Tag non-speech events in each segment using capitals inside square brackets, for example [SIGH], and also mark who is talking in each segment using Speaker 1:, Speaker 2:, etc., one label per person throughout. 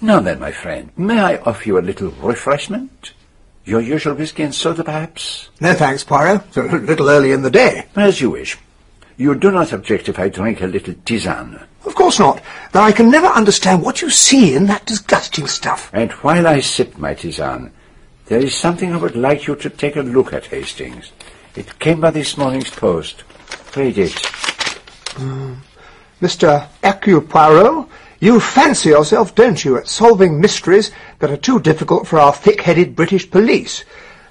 Speaker 1: Now then, my friend, may I offer you a little refreshment? Your usual whisky and soda, perhaps?
Speaker 2: No thanks, Poirot. It's a little early in the day.
Speaker 1: As you wish. You do not object if I drink a little tisane.
Speaker 2: Of course not. Though I can never understand what you see in that disgusting stuff.
Speaker 1: And while I sip my tisane, there is something I would like you to take a look at, Hastings. It came by this morning's post. Read it. Hmm.
Speaker 2: Mr. Hercule Poirot, you fancy yourself, don't you, at solving mysteries that are too difficult for our thick-headed British police.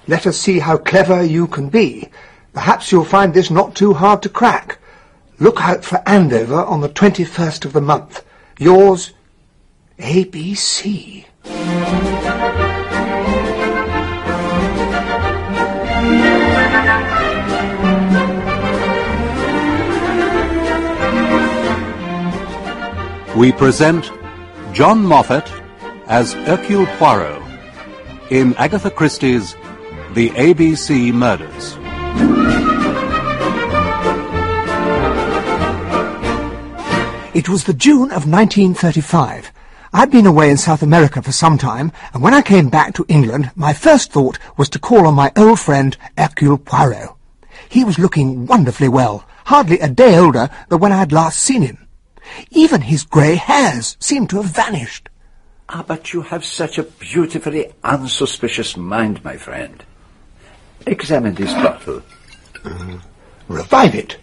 Speaker 2: Let us see how clever you can be. Perhaps you'll find this not too hard to crack. Look out for Andover on the 21st of the month. Yours, ABC.
Speaker 3: We present John Moffatt as Hercule Poirot in Agatha Christie's The ABC Murders.
Speaker 2: It was the June of 1935. I'd been away in South America for some time, and when I came back to England, my first thought was to call on my old friend Hercule Poirot. He was looking wonderfully well, hardly a day older than when I had last seen him. Even his grey hairs seemed to have vanished.
Speaker 1: Ah, but you have such a beautifully unsuspicious mind, my friend. Examine this bottle.
Speaker 2: Revivit,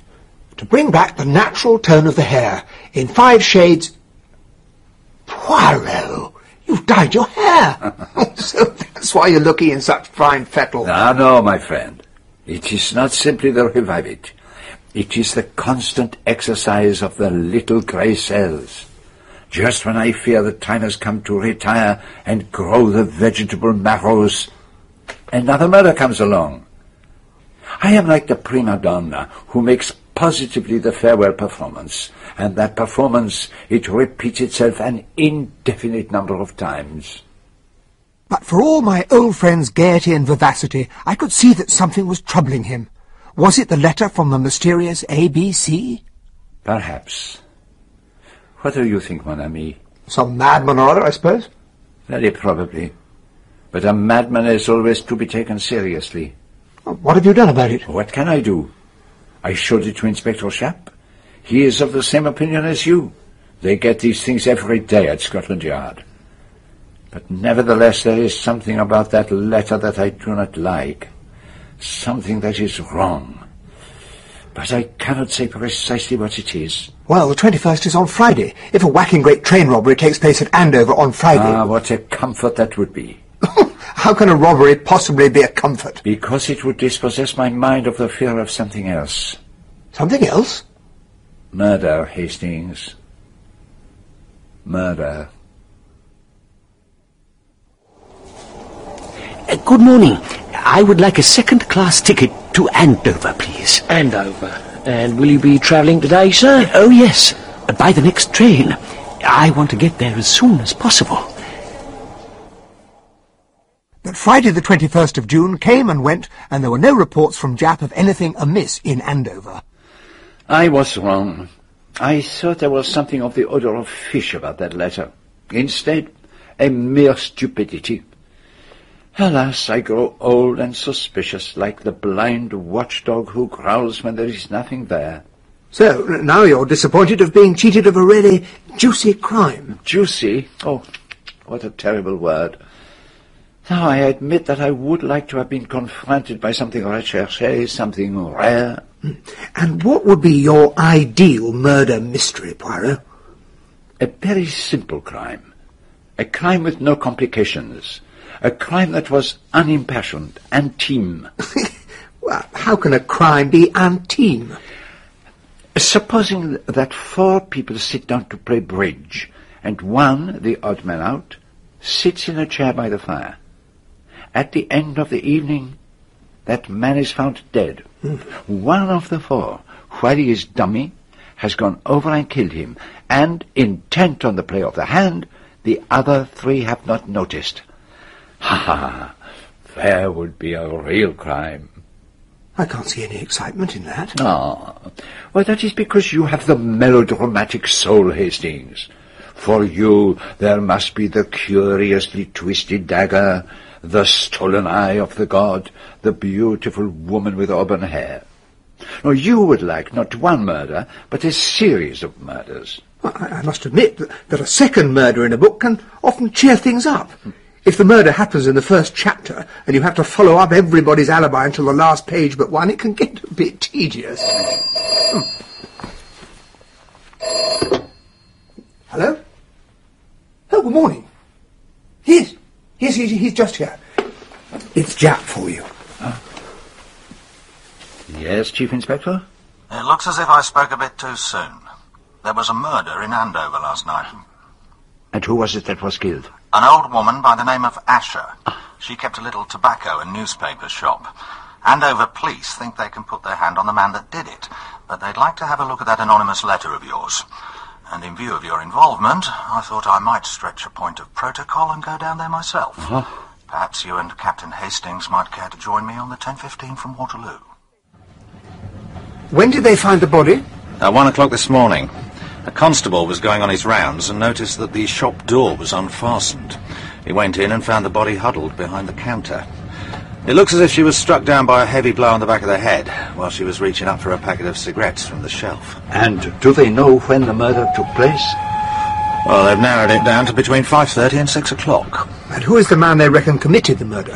Speaker 2: to bring back the natural tone of the hair, in five shades... Poirot, you've dyed your hair. [LAUGHS] so that's why you're looking in such fine fettle.
Speaker 1: Ah, no, my friend. It is not simply the Revivit. It is the constant exercise of the little grey cells. Just when I fear the time has come to retire and grow the vegetable marrows, another murder comes along. I am like the prima donna who makes positively the farewell performance, and that performance it repeats itself an indefinite number of times.
Speaker 2: But for all my old friend's gaiety and vivacity, I could see that something was troubling him. Was it the letter from the mysterious ABC?
Speaker 1: Perhaps. What do you think, mon ami?
Speaker 2: Some madman or other, I suppose.
Speaker 1: Very probably. But a madman is always to be taken seriously.
Speaker 2: What have you done about it?
Speaker 1: What can I do? I showed it to Inspector Sharp. He is of the same opinion as you. They get these things every day at Scotland Yard. But nevertheless, there is something about that letter that I do not like. Something that is wrong. But I cannot say precisely what it is.
Speaker 2: Well, the 21st is on Friday. If a whacking great train robbery takes place at Andover on Friday...
Speaker 1: Ah, what a comfort that would be. [LAUGHS]
Speaker 2: How can a robbery possibly be a comfort?
Speaker 1: Because it would dispossess my mind of the fear of something else.
Speaker 2: Something else?
Speaker 1: Murder, Hastings. Murder.
Speaker 4: Uh, good morning. I would like a second-class ticket to Andover, please.
Speaker 5: Andover. And will you be travelling today, sir?
Speaker 4: Oh, yes. By the next train. I want to get there as soon as possible.
Speaker 2: But Friday the 21st of June came and went, and there were no reports from Japp of anything amiss in Andover.
Speaker 1: I was wrong. I thought there was something of the odor of fish about that letter. Instead, a mere stupidity. Alas, I grow old and suspicious, like the blind watchdog who growls when there is nothing there.
Speaker 2: So, now you're disappointed of being cheated of a really juicy crime.
Speaker 1: Juicy? Oh, what a terrible word. Now, I admit that I would like to have been confronted by something recherché, something rare.
Speaker 2: And what would be your ideal murder mystery, Poirot?
Speaker 1: A very simple crime. A crime with no complications. A crime that was unimpassioned, intime. [LAUGHS]
Speaker 2: Well, how can a crime be intime?
Speaker 1: Supposing that four people sit down to play bridge, and one, the odd man out, sits in a chair by the fire. At the end of the evening, that man is found dead. Mm. One of the four, while he is dummy, has gone over and killed him, and, intent on the play of the hand, the other three have not noticed. Ha ha! There would be a real crime.
Speaker 2: I can't see any excitement in that.
Speaker 1: Ah, well, that is because you have the melodramatic soul, Hastings. For you there must be the curiously twisted dagger, the stolen eye of the god, the beautiful woman with auburn hair. Now, you would like not one murder, but a series of murders.
Speaker 2: I, I must admit that, that a second murder in a book can often cheer things up. If the murder happens in the first chapter and you have to follow up everybody's alibi until the last page but one, it can get a bit tedious. Hmm. Hello? Oh, good morning. Yes, yes, he's, he's just here. It's Japp for you.
Speaker 1: Yes, Chief Inspector?
Speaker 6: It looks as if I spoke a bit too soon. There was a murder in Andover last night.
Speaker 1: And who was it that was killed?
Speaker 6: An old woman by the name of Ascher. She kept a little tobacco and newspaper shop. Andover police think they can put their hand on the man that did it, but they'd like to have a look at that anonymous letter of yours. And in view of your involvement, I thought I might stretch a point of protocol and go down there myself. Uh-huh. Perhaps you and Captain Hastings might care to join me on the 10.15 from Waterloo.
Speaker 2: When did they find the body?
Speaker 6: At one o'clock this morning, a constable was going on his rounds and noticed that the shop door was unfastened. He went in and found the body huddled behind the counter. It looks as if she was struck down by a heavy blow on the back of the head while she was reaching up for a packet of cigarettes from the shelf.
Speaker 1: And do they know when the murder took place?
Speaker 6: Well, they've narrowed it down to between 5.30 and 6 o'clock.
Speaker 2: And who is the man they reckon committed the murder?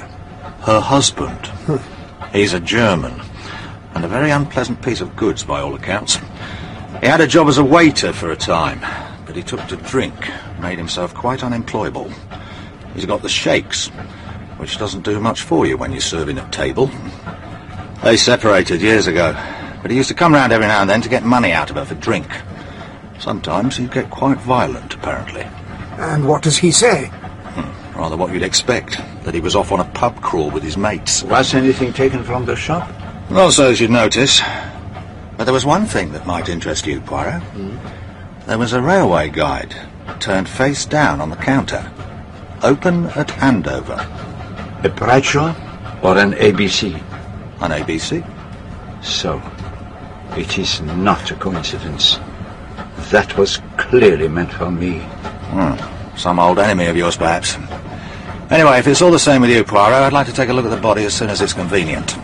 Speaker 6: Her husband. He's a German. And a very unpleasant piece of goods by all accounts. He had a job as a waiter for a time, but he took to drink, made himself quite unemployable. He's got the shakes, which doesn't do much for you when you're serving at table. They separated years ago, but he used to come round every now and then to get money out of her for drink. Sometimes he'd get quite violent, apparently.
Speaker 2: And what does he say?
Speaker 6: Hmm, rather what you'd expect, that he was off on a pub crawl with his mates.
Speaker 1: Was anything taken from the shop?
Speaker 6: Not so as you'd notice. But there was one thing that might interest you, Poirot. There was a railway guide, turned face down on the counter. Open at Andover.
Speaker 1: A Bradshaw or an ABC?
Speaker 6: An ABC.
Speaker 1: So, it is not a coincidence. That was clearly meant for me.
Speaker 6: Hmm. Some old enemy of yours, perhaps. Anyway, if it's all the same with you, Poirot, I'd like to take a look at the body as soon as it's convenient.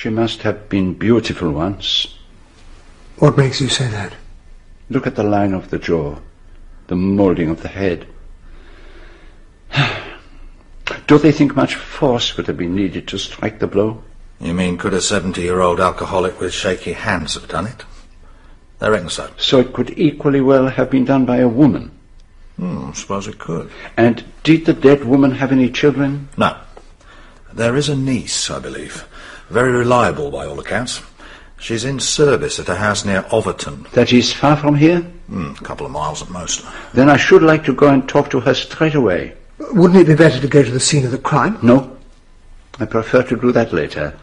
Speaker 1: She must have been beautiful once.
Speaker 2: What makes you say that?
Speaker 1: Look at the line of the jaw, the moulding of the head. [SIGHS] Do they think much force would have been needed to strike the blow?
Speaker 6: You mean could a 70-year-old alcoholic with shaky hands have done it? They reckon so.
Speaker 1: So it could equally well have been done by a woman.
Speaker 6: Hmm, suppose it could.
Speaker 1: And did the dead woman have any children?
Speaker 6: No. There is a niece, I believe. Very reliable by all accounts. She's in service at a house near Overton.
Speaker 1: That is far from here?
Speaker 6: Hmm, a couple of miles at most.
Speaker 1: Then I should like to go and talk to her straight away.
Speaker 2: Wouldn't it be better to go to the scene of the crime?
Speaker 1: No, I prefer to do that later.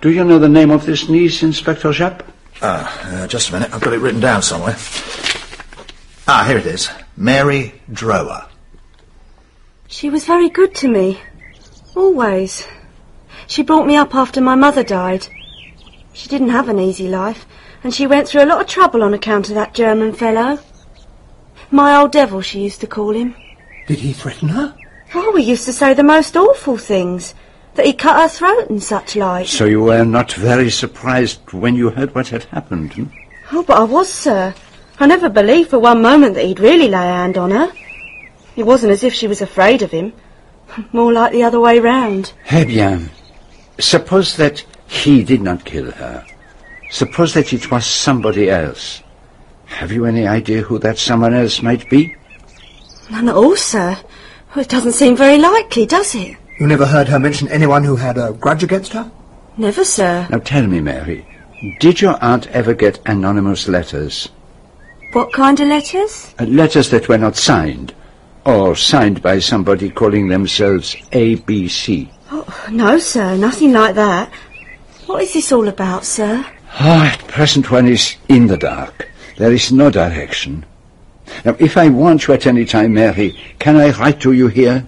Speaker 1: Do you know the name of this niece, Inspector Japp?
Speaker 6: Ah, uh, just a minute. I've got it written down somewhere. Ah, here it is. Mary Drower.
Speaker 7: She was very good to me. Always. She brought me up after my mother died. She didn't have an easy life, and she went through a lot of trouble on account of that German fellow. My old devil, she used to call him.
Speaker 2: Did he threaten her?
Speaker 7: Oh, we used to say the most awful things. That he cut her throat and such like.
Speaker 1: So you were not very surprised when you heard what had happened? Hmm?
Speaker 7: Oh, but I was, sir. I never believed for one moment that he'd really lay a hand on her. It wasn't as if she was afraid of him. [LAUGHS] More like the other way round.
Speaker 1: Eh bien, suppose that he did not kill her. Suppose that it was somebody else. Have you any idea who that someone else might be?
Speaker 7: None at all, sir. Well, it doesn't seem very likely, does it?
Speaker 2: You never heard her mention anyone who had a grudge against her?
Speaker 7: Never, sir.
Speaker 1: Now tell me, Mary, did your aunt ever get anonymous letters?
Speaker 7: What kind of letters?
Speaker 1: Uh, letters that were not signed, or signed by somebody calling themselves ABC.
Speaker 7: Oh, no, sir, nothing like that. What is this all about, sir?
Speaker 1: Ah, at present one is in the dark. There is no direction. Now, if I want you at any time, Mary, can I write to you here?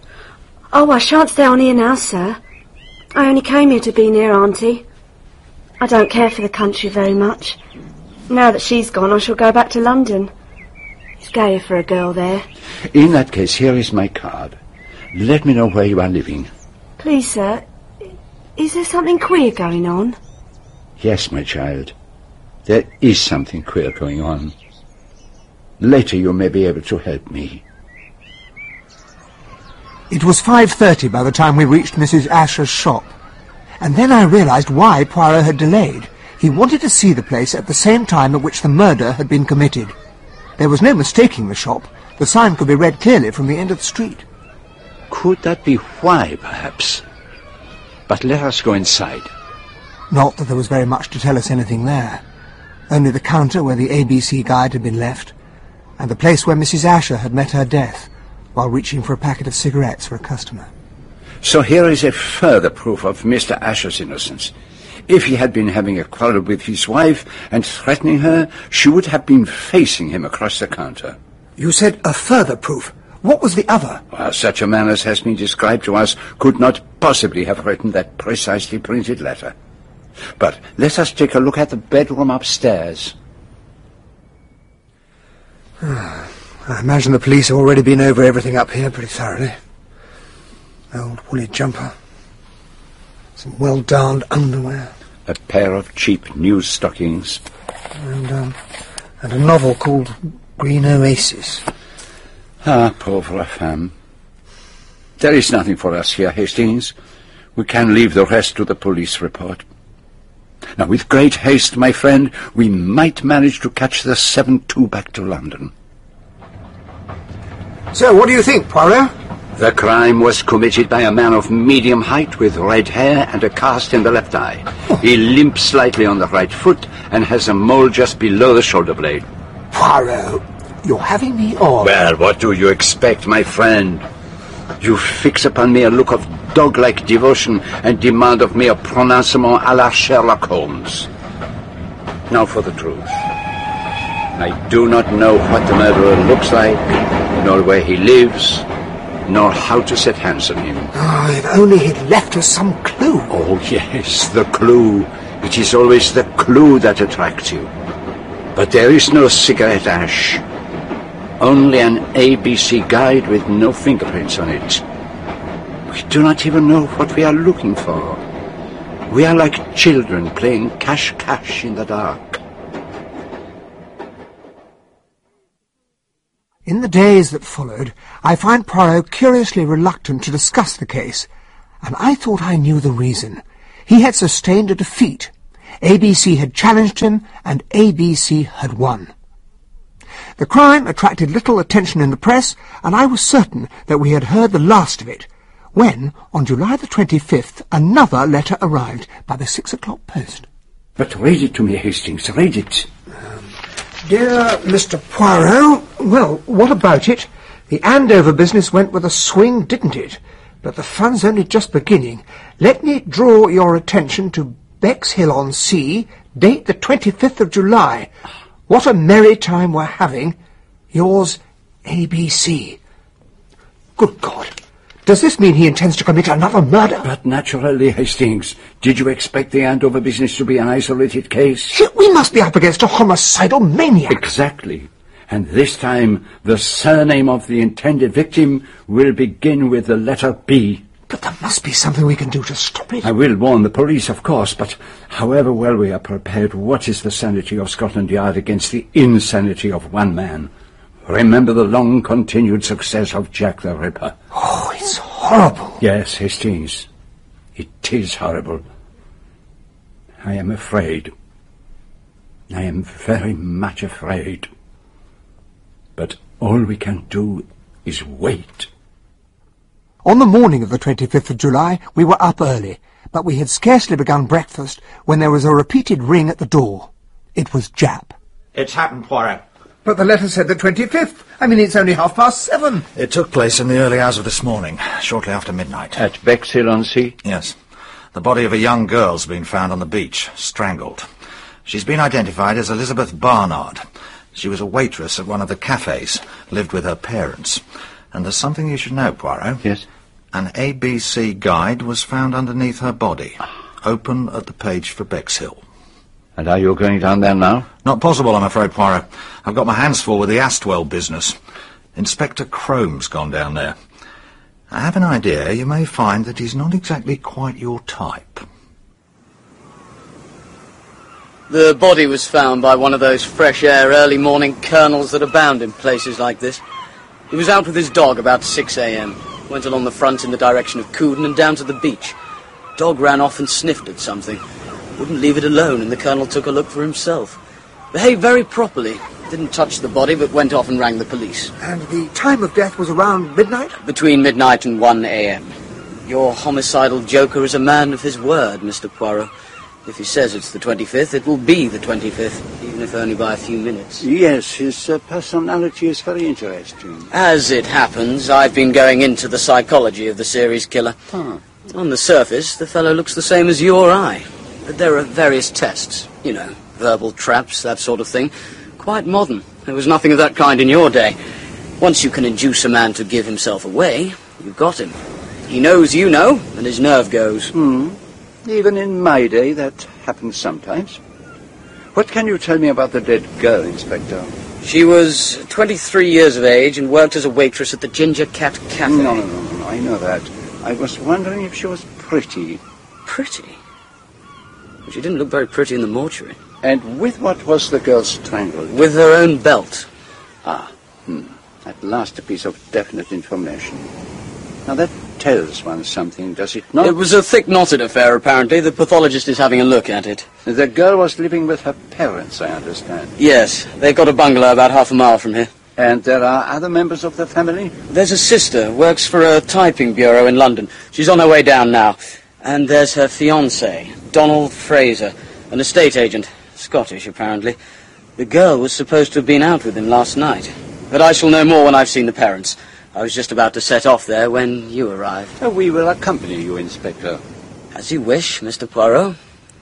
Speaker 7: Oh, I shan't stay on here now, sir. I only came here to be near Auntie. I don't care for the country very much. Now that she's gone, I shall go back to London. It's gayer for a girl there.
Speaker 1: In that case, here is my card. Let me know where you are living.
Speaker 7: Please, sir, is there something queer going on?
Speaker 1: Yes, my child. There is something queer going on. Later you may be able to help me.
Speaker 2: It was 5.30 by the time we reached Mrs. Ascher's shop. And then I realized why Poirot had delayed. He wanted to see the place at the same time at which the murder had been committed. There was no mistaking the shop. The sign could be read clearly from the end of the street.
Speaker 1: Could that be why, perhaps? But let us go inside.
Speaker 2: Not that there was very much to tell us anything there. Only the counter where the ABC guide had been left, and the place where Mrs. Ascher had met her death while reaching for a packet of cigarettes for a customer.
Speaker 1: So here is a further proof of Mr. Ascher's innocence. If he had been having a quarrel with his wife and threatening her, she would have been facing him across the counter.
Speaker 2: You said a further proof. What was the other?
Speaker 1: Well, such a man as has been described to us could not possibly have written that precisely printed letter. But let us take a look at the bedroom upstairs. [SIGHS]
Speaker 2: I imagine the police have already been over everything up here pretty thoroughly. Old woolly jumper. Some well-darned underwear.
Speaker 1: A pair of cheap news stockings.
Speaker 2: And, um, and a novel called Green Oasis.
Speaker 1: Ah, pauvre femme. There is nothing for us here, Hastings. We can leave the rest to the police report. Now, with great haste, my friend, we might manage to catch the 7-2 back to London.
Speaker 2: So, what do you think, Poirot?
Speaker 1: The crime was committed by a man of medium height with red hair and a cast in the left eye. He limps slightly on the right foot and has a mole just below the shoulder blade.
Speaker 2: Poirot, you're having me on.
Speaker 1: Well, what do you expect, my friend? You fix upon me a look of dog-like devotion and demand of me a pronouncement à la Sherlock Holmes. Now for the truth. I do not know what the murderer looks like, nor where he lives, nor how to set hands on him.
Speaker 2: Oh, if only he'd left us some clue.
Speaker 1: Oh, yes, the clue. It is always the clue that attracts you. But there is no cigarette ash. Only an ABC guide with no fingerprints on it. We do not even know what we are looking for. We are like children playing cache-cache in the dark.
Speaker 2: In the days that followed, I find Poirot curiously reluctant to discuss the case, and I thought I knew the reason. He had sustained a defeat. ABC had challenged him, and ABC had won. The crime attracted little attention in the press, and I was certain that we had heard the last of it, when, on July the 25th, another letter arrived by the six o'clock post.
Speaker 1: But read it to me, Hastings, read it.
Speaker 2: Dear Mr. Poirot, well, what about it? The Andover business went with a swing, didn't it? But the fun's only just beginning. Let me draw your attention to Bexhill-on-Sea, date the 25th of July. What a merry time we're having. Yours, ABC. Good God. Does this mean he intends to commit another murder?
Speaker 1: But naturally, Hastings, did you expect the Andover business to be an isolated case?
Speaker 2: We must be up against a homicidal maniac.
Speaker 1: Exactly. And this time, the surname of the intended victim will begin with the letter B.
Speaker 2: But there must be something we can do to stop it.
Speaker 1: I will warn the police, of course, but however well we are prepared, what is the sanity of Scotland Yard against the insanity of one man? Remember the long-continued success of Jack the Ripper.
Speaker 2: Oh, it's horrible.
Speaker 1: Yes, Hastings. It is horrible. I am afraid. I am very much afraid. But all we can do is wait.
Speaker 2: On the morning of the 25th of July, we were up early, but we had scarcely begun breakfast when there was a repeated ring at the door. It was Japp.
Speaker 6: It's happened, Poirot.
Speaker 2: But the letter said the 25th. I mean, it's only half past seven.
Speaker 6: It took place in the early hours of this morning, shortly after midnight.
Speaker 1: At Bexhill-on-Sea?
Speaker 6: Yes. The body of a young girl's been found on the beach, strangled. She's been identified as Elizabeth Barnard. She was a waitress at one of the cafes, lived with her parents. And there's something you should know, Poirot.
Speaker 1: Yes?
Speaker 6: An ABC guide was found underneath her body, open at the page for Bexhill.
Speaker 1: And are you going down there now?
Speaker 6: Not possible, I'm afraid, Poirot. I've got my hands full with the Astwell business. Inspector Crome's gone down there. I have an idea you may find that he's not exactly quite your type.
Speaker 8: The body was found by one of those fresh air early morning colonels that abound in places like this. He was out with his dog about 6 a.m. Went along the front in the direction of Cooden and down to the beach. Dog ran off and sniffed at something. Wouldn't leave it alone, and the colonel took a look for himself. Behaved very properly. Didn't touch the body, but went off and rang the police.
Speaker 2: And the time of death was around midnight?
Speaker 8: Between midnight and 1 a.m. Your homicidal joker is a man of his word, Mr. Poirot. If he says it's the 25th, it will be the 25th, even if only by a few minutes.
Speaker 1: Yes, his uh, personality is very interesting.
Speaker 8: As it happens, I've been going into the psychology of the series killer. On the surface, the fellow looks the same as you or I. But there are various tests, you know, verbal traps, that sort of thing. Quite modern. There was nothing of that kind in your day. Once you can induce a man to give himself away, you've got him. He knows you know, and his nerve goes.
Speaker 1: Hmm. Even in my day, that happens sometimes. What can you tell me about the dead girl, Inspector?
Speaker 8: She was 23 years of age and worked as a waitress at the Ginger Cat Cafe.
Speaker 1: No, no, no, no, I know that. I was wondering if she was pretty.
Speaker 8: Pretty? She didn't look very pretty in the mortuary.
Speaker 1: And with what was the girl strangled?
Speaker 8: With her own belt.
Speaker 1: Ah, hmm. At last a piece of definite information. Now that tells one something, does it not?
Speaker 8: It was a thick knotted affair, apparently. The pathologist is having a look at it.
Speaker 1: The girl was living with her parents, I understand.
Speaker 8: Yes, they've got a bungalow about half a mile from here.
Speaker 1: And there are other members of the family?
Speaker 8: There's a sister, works for a typing bureau in London. She's on her way down now. And there's her fiancé, Donald Fraser, an estate agent. Scottish, apparently. The girl was supposed to have been out with him last night. But I shall know more when I've seen the parents. I was just about to set off there when you arrived.
Speaker 1: Uh, we will accompany you, Inspector.
Speaker 8: As you wish, Mr. Poirot.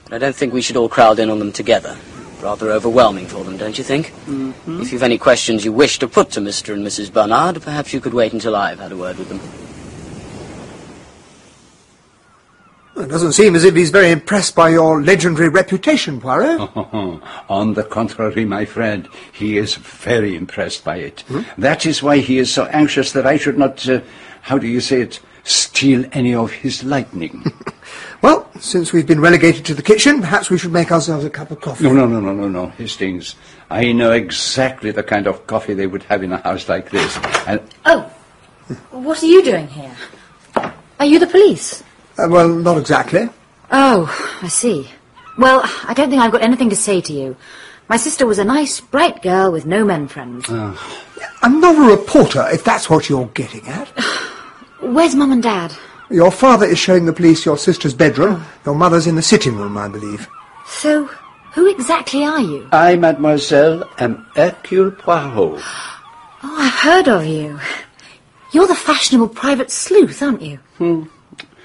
Speaker 8: But I don't think we should all crowd in on them together. Rather overwhelming for them, don't you think?
Speaker 1: Mm-hmm.
Speaker 8: If you've any questions you wish to put to Mr. and Mrs. Barnard, perhaps you could wait until I've had a word with them.
Speaker 2: It doesn't seem as if he's very impressed by your legendary reputation, Poirot. [LAUGHS]
Speaker 1: On the contrary, my friend, he is very impressed by it. That is why he is so anxious that I should not, uh, how do you say it, steal any of his lightning. [LAUGHS]
Speaker 2: Well, since we've been relegated to the kitchen, perhaps we should make ourselves a cup of coffee.
Speaker 1: no, no, no, no, no, no, Hastings. I know exactly the kind of coffee they would have in a house like this. And
Speaker 9: Oh, what are you doing here? Are you the police?
Speaker 2: Uh, well, not exactly.
Speaker 9: Oh, I see. Well, I don't think I've got anything to say to you. My sister was a nice, bright girl with no men friends.
Speaker 2: I'm not a reporter, if that's what you're getting at. [SIGHS]
Speaker 9: Where's Mum and Dad?
Speaker 2: Your father is showing the police your sister's bedroom. Your mother's in the sitting room, I believe.
Speaker 9: So, who exactly are you?
Speaker 1: I, mademoiselle, am Hercule Poirot. [GASPS]
Speaker 9: Oh, I've heard of you. You're the fashionable private sleuth, aren't you?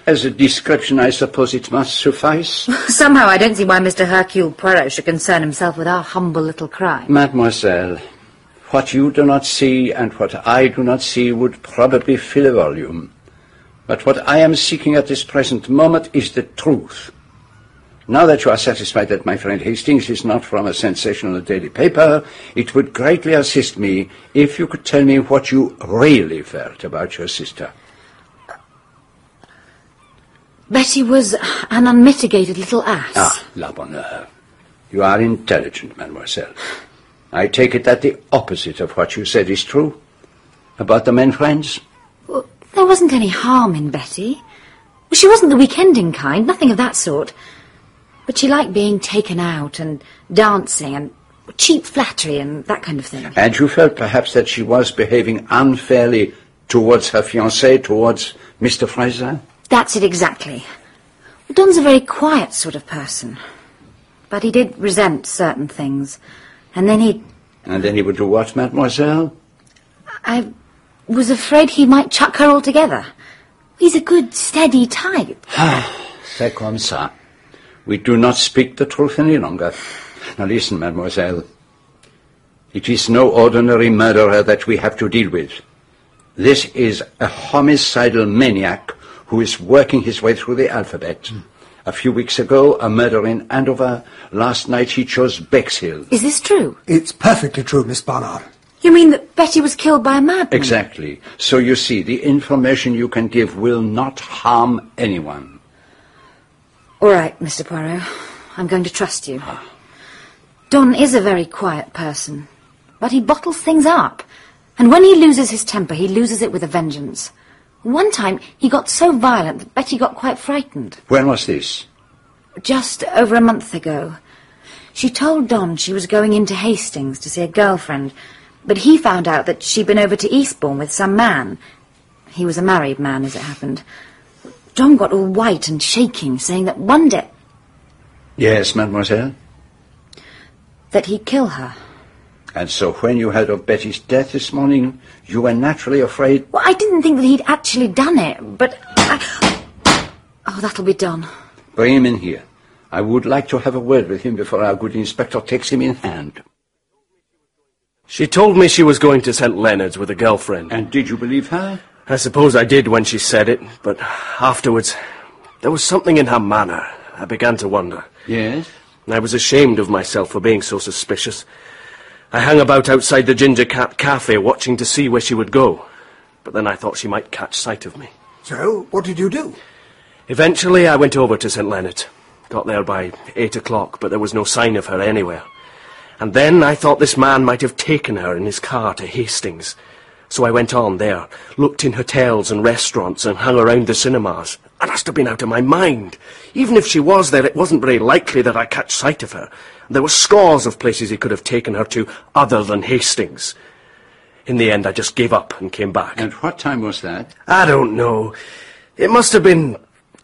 Speaker 1: As a description, I suppose it must suffice. [LAUGHS]
Speaker 9: Somehow I don't see why Mr. Hercule Poirot should concern himself with our humble little crime.
Speaker 1: Mademoiselle, what you do not see and what I do not see would probably fill a volume. But what I am seeking at this present moment is the truth. Now that you are satisfied that my friend Hastings is not from a sensational daily paper, it would greatly assist me if you could tell me what you really felt about your sister.
Speaker 9: Betty was an unmitigated little ass.
Speaker 1: Ah, la bonne heure. You are intelligent, mademoiselle. I take it that the opposite of what you said is true? About the men friends?
Speaker 9: Well, there wasn't any harm in Betty. She wasn't the weekending kind, nothing of that sort. But she liked being taken out and dancing and cheap flattery and that kind of thing.
Speaker 1: And you felt perhaps that she was behaving unfairly towards her fiancé, towards Mr. Fraser?
Speaker 9: That's it exactly. Don's a very quiet sort of person. But he did resent certain things. And then he...
Speaker 1: And then he would do what, mademoiselle?
Speaker 9: I was afraid he might chuck her altogether. He's a good, steady type. [SIGHS]
Speaker 1: Ah, c'est comme ça. We do not speak the truth any longer. Now listen, mademoiselle. It is no ordinary murderer that we have to deal with. This is a homicidal maniac who is working his way through the alphabet. A few weeks ago, a murder in Andover. Last night he chose Bexhill.
Speaker 9: Is this true?
Speaker 2: It's perfectly true, Miss Barnard.
Speaker 9: You mean that Betty was killed by a madman?
Speaker 1: Exactly. So you see, the information you can give will not harm anyone.
Speaker 9: All right, Mr. Poirot. I'm going to trust you. Ah. Don is a very quiet person, but he bottles things up. And when he loses his temper, he loses it with a vengeance. One time, he got so violent that Betty got quite frightened.
Speaker 1: When was this?
Speaker 9: Just over a month ago. She told Don she was going into Hastings to see a girlfriend, but he found out that she'd been over to Eastbourne with some man. He was a married man, as it happened. Don got all white and shaking, saying that one day
Speaker 1: Yes, mademoiselle.
Speaker 9: that he'd kill her.
Speaker 1: And so when you heard of Betty's death this morning, you were naturally afraid.
Speaker 9: Well, I didn't think that he'd actually done it, but I... Oh, that'll be done.
Speaker 1: Bring him in here. I would like to have a word with him before our good inspector takes him in hand.
Speaker 5: She told me she was going to St. Leonard's with a girlfriend.
Speaker 1: And did you believe her?
Speaker 5: I suppose I did when she said it, but afterwards, there was something in her manner. I began to wonder.
Speaker 1: Yes?
Speaker 5: I was ashamed of myself for being so suspicious. I hung about outside the Ginger Cat Cafe watching to see where she would go. But then I thought she might catch sight of me.
Speaker 2: So, what did you do?
Speaker 5: Eventually, I went over to St. Leonard. Got there by eight o'clock, but there was no sign of her anywhere. And then I thought this man might have taken her in his car to Hastings. So I went on there, looked in hotels and restaurants and hung around the cinemas. I must have been out of my mind. Even if she was there, it wasn't very likely that I'd catch sight of her. There were scores of places he could have taken her to other than Hastings. In the end, I just gave up and came back.
Speaker 1: And what time was that?
Speaker 5: I don't know. It must have been,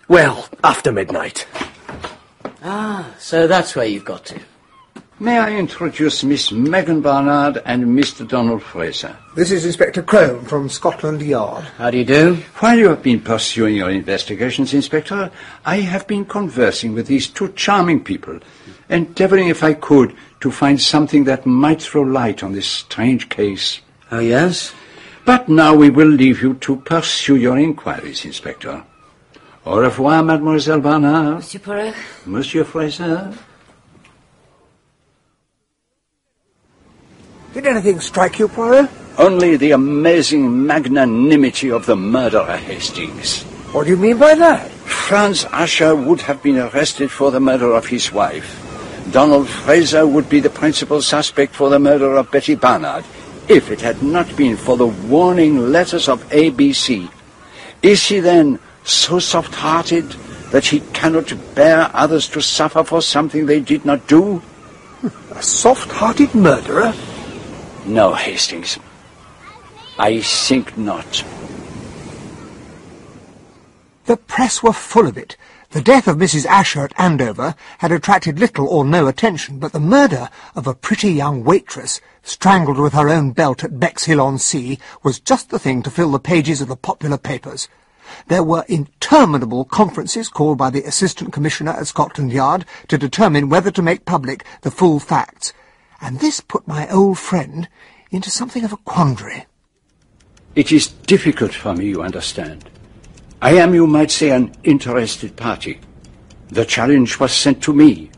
Speaker 5: well, after midnight.
Speaker 8: Ah, so that's where you've got to.
Speaker 1: May I introduce Miss Megan Barnard and Mr. Donald Fraser?
Speaker 2: This is Inspector Crome from Scotland Yard.
Speaker 8: How do you do?
Speaker 1: While you have been pursuing your investigations, Inspector, I have been conversing with these two charming people, endeavoring, if I could, to find something that might throw light on this strange case.
Speaker 8: Oh, yes?
Speaker 1: But now we will leave you to pursue your inquiries, Inspector. Au revoir, Mademoiselle Barnard.
Speaker 9: Monsieur Poirot?
Speaker 1: Monsieur Fraser.
Speaker 2: Did anything strike you, Poirot?
Speaker 1: Only the amazing magnanimity of the murderer, Hastings.
Speaker 2: What do you mean by that?
Speaker 1: Franz Ascher would have been arrested for the murder of his wife. Donald Fraser would be the principal suspect for the murder of Betty Barnard, if it had not been for the warning letters of ABC. Is he then so soft-hearted that he cannot bear others to suffer for something they did not do? [LAUGHS]
Speaker 2: A soft-hearted murderer?
Speaker 1: No, Hastings. I think not.
Speaker 2: The press were full of it. The death of Mrs. Ascher at Andover had attracted little or no attention, but the murder of a pretty young waitress, strangled with her own belt at Bexhill-on-Sea, was just the thing to fill the pages of the popular papers. There were interminable conferences called by the Assistant Commissioner at Scotland Yard to determine whether to make public the full facts, and this put my old friend into something of a quandary.
Speaker 1: It is difficult for me, you understand. I am, you might say, an interested party. The challenge was sent to me.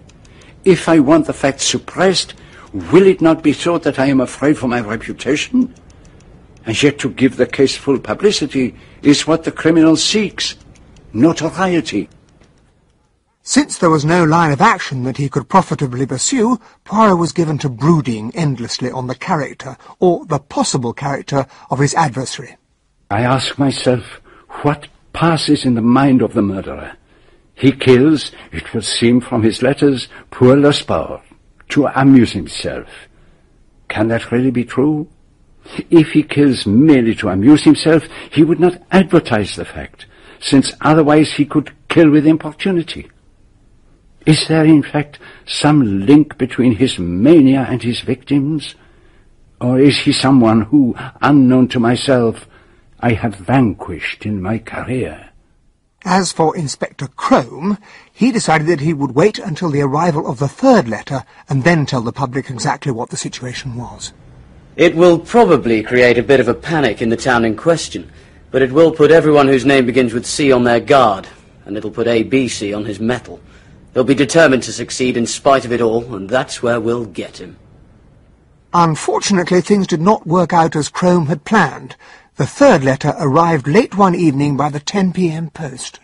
Speaker 1: If I want the facts suppressed, will it not be thought that I am afraid for my reputation? And yet to give the case full publicity is what the criminal seeks. Notoriety.
Speaker 2: Since there was no line of action that he could profitably pursue, Poirot was given to brooding endlessly on the character, or the possible character, of his adversary.
Speaker 1: I ask myself, what passes in the mind of the murderer? He kills, it would seem from his letters, pour le sport, to amuse himself. Can that really be true? If he kills merely to amuse himself, he would not advertise the fact, since otherwise he could kill with importunity. Is there, in fact, some link between his mania and his victims? Or is he someone who, unknown to myself, I have vanquished in my career?
Speaker 2: As for Inspector Crome, he decided that he would wait until the arrival of the third letter and then tell the public exactly what the situation was.
Speaker 8: It will probably create a bit of a panic in the town in question, but it will put everyone whose name begins with C on their guard. and it'll put ABC on his mettle. He'll be determined to succeed in spite of it all, and that's where we'll get him.
Speaker 2: Unfortunately, things did not work out as Crome had planned. The third letter arrived late one evening by the 10 p.m. post.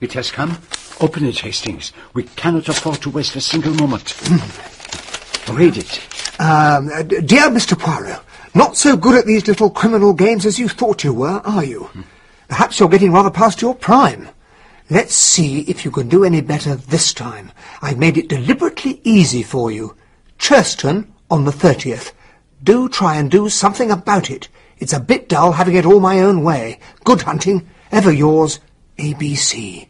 Speaker 1: It has come. Open it, Hastings. We cannot afford to waste a single moment. Read it.
Speaker 2: Um, uh, dear Mr. Poirot, not so good at these little criminal games as you thought you were, are you? Perhaps you're getting rather past your prime. Let's see if you can do any better this time. I've made it deliberately easy for you. Churston on the 30th. Do try and do something about it. It's a bit dull having it all my own way. Good hunting. Ever yours, ABC.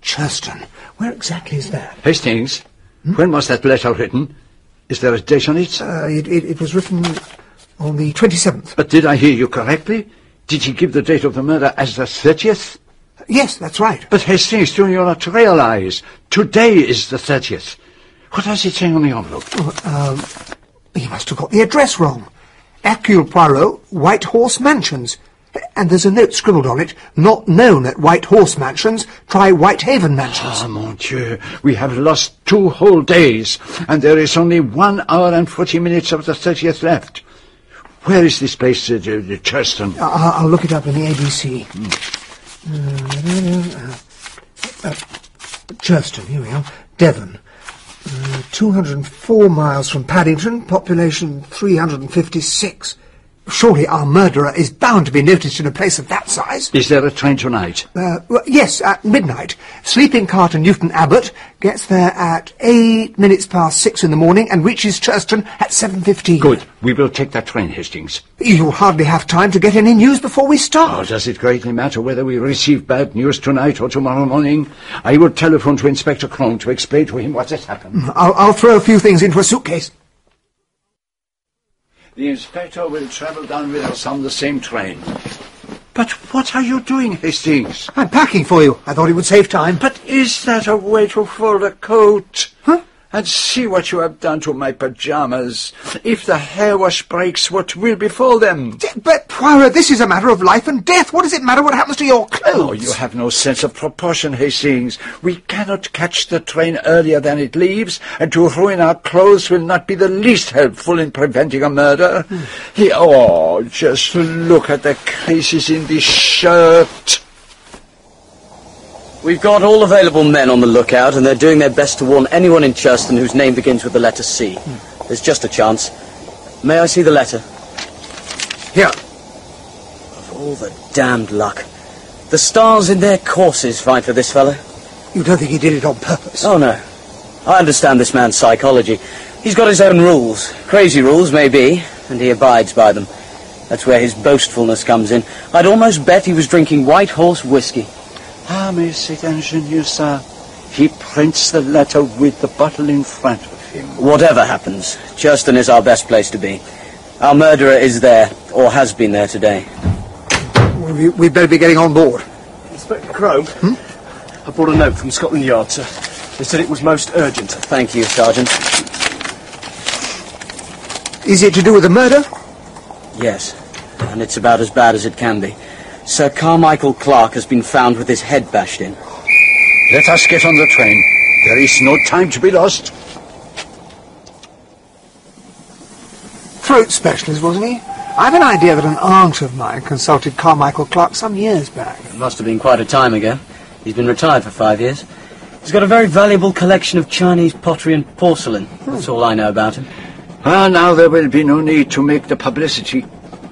Speaker 2: Churston. Where exactly is that?
Speaker 1: Hastings, when was that letter written? Is there a date on it?
Speaker 2: Uh, it, it, it was written on the 27th.
Speaker 1: But did I hear you correctly? Did he give the date of the murder as the 30th?
Speaker 2: Yes, that's right.
Speaker 1: But Hastings, do you not realize today is the 30th? What does it say on the envelope?
Speaker 2: Oh, um, he must have got the address wrong. Hercule Poirot, White Horse Mansions. And there's a note scribbled on it, not known at White Horse Mansions, try Whitehaven Mansions.
Speaker 1: Ah, mon Dieu, we have lost two whole days, and there is only one hour and forty minutes of the 30th left. Where is this place, uh, uh, Churston?
Speaker 2: I'll, I'll look it up in the ABC. Uh, Churston, here we are. Devon. Uh, 204 miles from Paddington, population 356. Surely our murderer is bound to be noticed in a place of that size.
Speaker 1: Is there a train tonight?
Speaker 2: Uh, well, yes, at midnight. Sleeping car to Newton Abbot gets there at eight minutes past six in the morning and reaches Churston at 7.15.
Speaker 1: Good. We will take that train, Hastings.
Speaker 2: You'll hardly have time to get any news before we
Speaker 1: Oh,
Speaker 2: start.
Speaker 1: does it greatly matter whether we receive bad news tonight or tomorrow morning? I will telephone to Inspector Crome to explain to him what has happened.
Speaker 2: I'll, I'll throw a few things into a suitcase.
Speaker 1: The inspector will travel down with us on the same train. But what are you doing, Hastings?
Speaker 2: I'm packing for you. I thought it would save time.
Speaker 1: But is that a way to fold a coat?
Speaker 2: Huh?
Speaker 1: And see what you have done to my pajamas. If the hair wash breaks, what will befall them?
Speaker 2: D- But, Poirot, this is a matter of life and death. What does it matter what happens to your clothes?
Speaker 1: Oh, you have no sense of proportion, Hastings. We cannot catch the train earlier than it leaves, and to ruin our clothes will not be the least helpful in preventing a murder. Hmm. He, oh, just look at the creases in this shirt.
Speaker 8: We've got all available men on the lookout, and they're doing their best to warn anyone in Churston whose name begins with the letter C. There's just a chance. May I see the letter?
Speaker 2: Here.
Speaker 8: Of all the damned luck. The stars in their courses fight for this fellow.
Speaker 2: You don't think he did it on purpose?
Speaker 8: Oh, no. I understand this man's psychology. He's got his own rules. Crazy rules, maybe, and he abides by them. That's where his boastfulness comes in. I'd almost bet he was drinking White Horse whiskey.
Speaker 1: Ah, mais c'est ingénieux, ça. He prints the letter with the bottle in front of him.
Speaker 8: Whatever happens, Churston is our best place to be. Our murderer is there, or has been there today.
Speaker 2: We, we'd better be getting on board.
Speaker 5: Inspector Crome, I brought a note from Scotland Yard, sir. They said it was most urgent.
Speaker 8: Thank you, Sergeant.
Speaker 2: Is it to do with the murder?
Speaker 8: Yes, and it's about as bad as it can be. Sir Carmichael Clarke has been found with his head bashed in.
Speaker 1: Let us get on the train. There is no time to be lost.
Speaker 2: Throat specialist, wasn't he? I've an idea that an aunt of mine consulted Carmichael Clarke some years back.
Speaker 8: It must have been quite a time ago. He's been retired for five years. He's got a very valuable collection of Chinese pottery and porcelain. That's all I know about him.
Speaker 1: Ah, now there will be no need to make the publicity.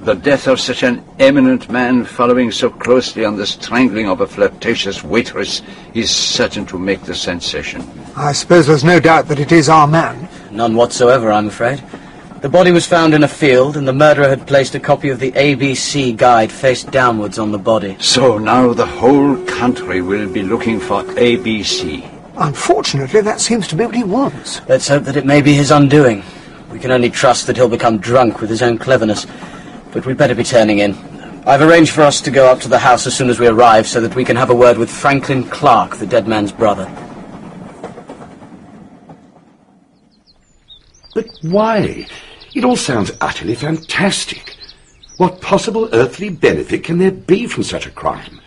Speaker 1: The death of such an eminent man following so closely on the strangling of a flirtatious waitress is certain to make the sensation.
Speaker 2: I suppose there's no doubt that it is our man.
Speaker 8: None whatsoever, I'm afraid. The body was found in a field, and the murderer had placed a copy of the ABC guide face downwards on the body.
Speaker 1: So now the whole country will be looking for ABC.
Speaker 2: Unfortunately, that seems to be what he wants.
Speaker 8: Let's hope that it may be his undoing. We can only trust that he'll become drunk with his own cleverness. But we'd better be turning in. I've arranged for us to go up to the house as soon as we arrive so that we can have a word with Franklin Clarke, the dead man's brother.
Speaker 10: But why? It all sounds utterly fantastic. What possible earthly benefit can there be from such a crime?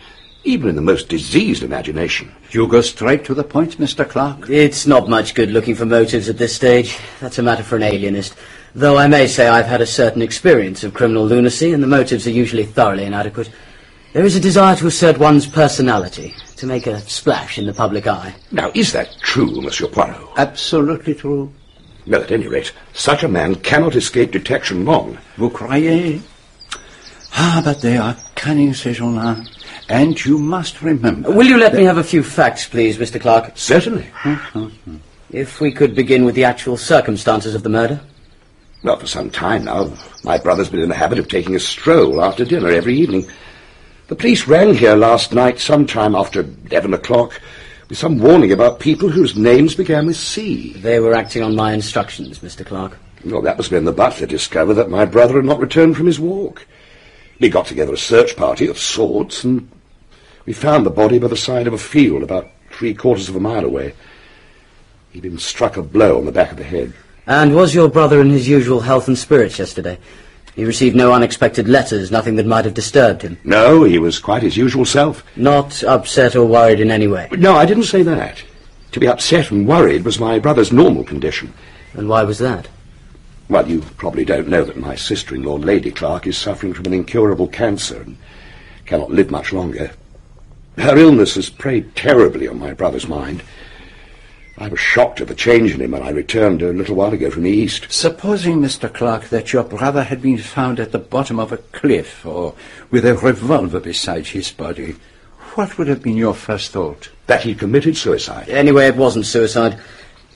Speaker 10: even in the most diseased imagination.
Speaker 1: You go straight to the point, Mr. Clarke.
Speaker 8: It's not much good looking for motives at this stage. That's a matter for an alienist. Though I may say I've had a certain experience of criminal lunacy, and the motives are usually thoroughly inadequate. There is a desire to assert one's personality, to make a splash in the public eye.
Speaker 10: Now, is that true, Monsieur Poirot?
Speaker 1: Absolutely true.
Speaker 10: Well, at any rate, such a man cannot escape detection long.
Speaker 1: Vous croyez? Ah, but they are cunning, ces gens-là. And you must remember...
Speaker 8: Will you let me have a few facts, please, Mr. Clarke?
Speaker 10: Certainly.
Speaker 8: If we could begin with the actual circumstances of the murder.
Speaker 10: Well, for some time now, my brother's been in the habit of taking a stroll after dinner every evening. The police rang here last night sometime after eleven o'clock with some warning about people whose names began with C.
Speaker 8: They were acting on my instructions, Mr. Clarke.
Speaker 10: Well, that was when the butler discovered that my brother had not returned from his walk. We got together a search party of sorts, and we found the body by the side of a field about three quarters of a mile away. He'd been struck a blow on the back of the head.
Speaker 8: And was your brother in his usual health and spirits yesterday? He received no unexpected letters, nothing that might have disturbed him.
Speaker 10: No, he was quite his usual self.
Speaker 8: Not upset or worried in any way.
Speaker 10: No, I didn't say that. To be upset and worried was my brother's normal condition.
Speaker 8: And why was that?
Speaker 10: Well, you probably don't know that my sister-in-law, Lady Clarke, is suffering from an incurable cancer and cannot live much longer. Her illness has preyed terribly on my brother's mind. I was shocked at the change in him when I returned a little while ago from the East.
Speaker 1: Supposing, Mr. Clarke, that your brother had been found at the bottom of a cliff or with a revolver beside his body, what would have been your first thought?
Speaker 10: That he committed suicide.
Speaker 8: Anyway, it wasn't suicide.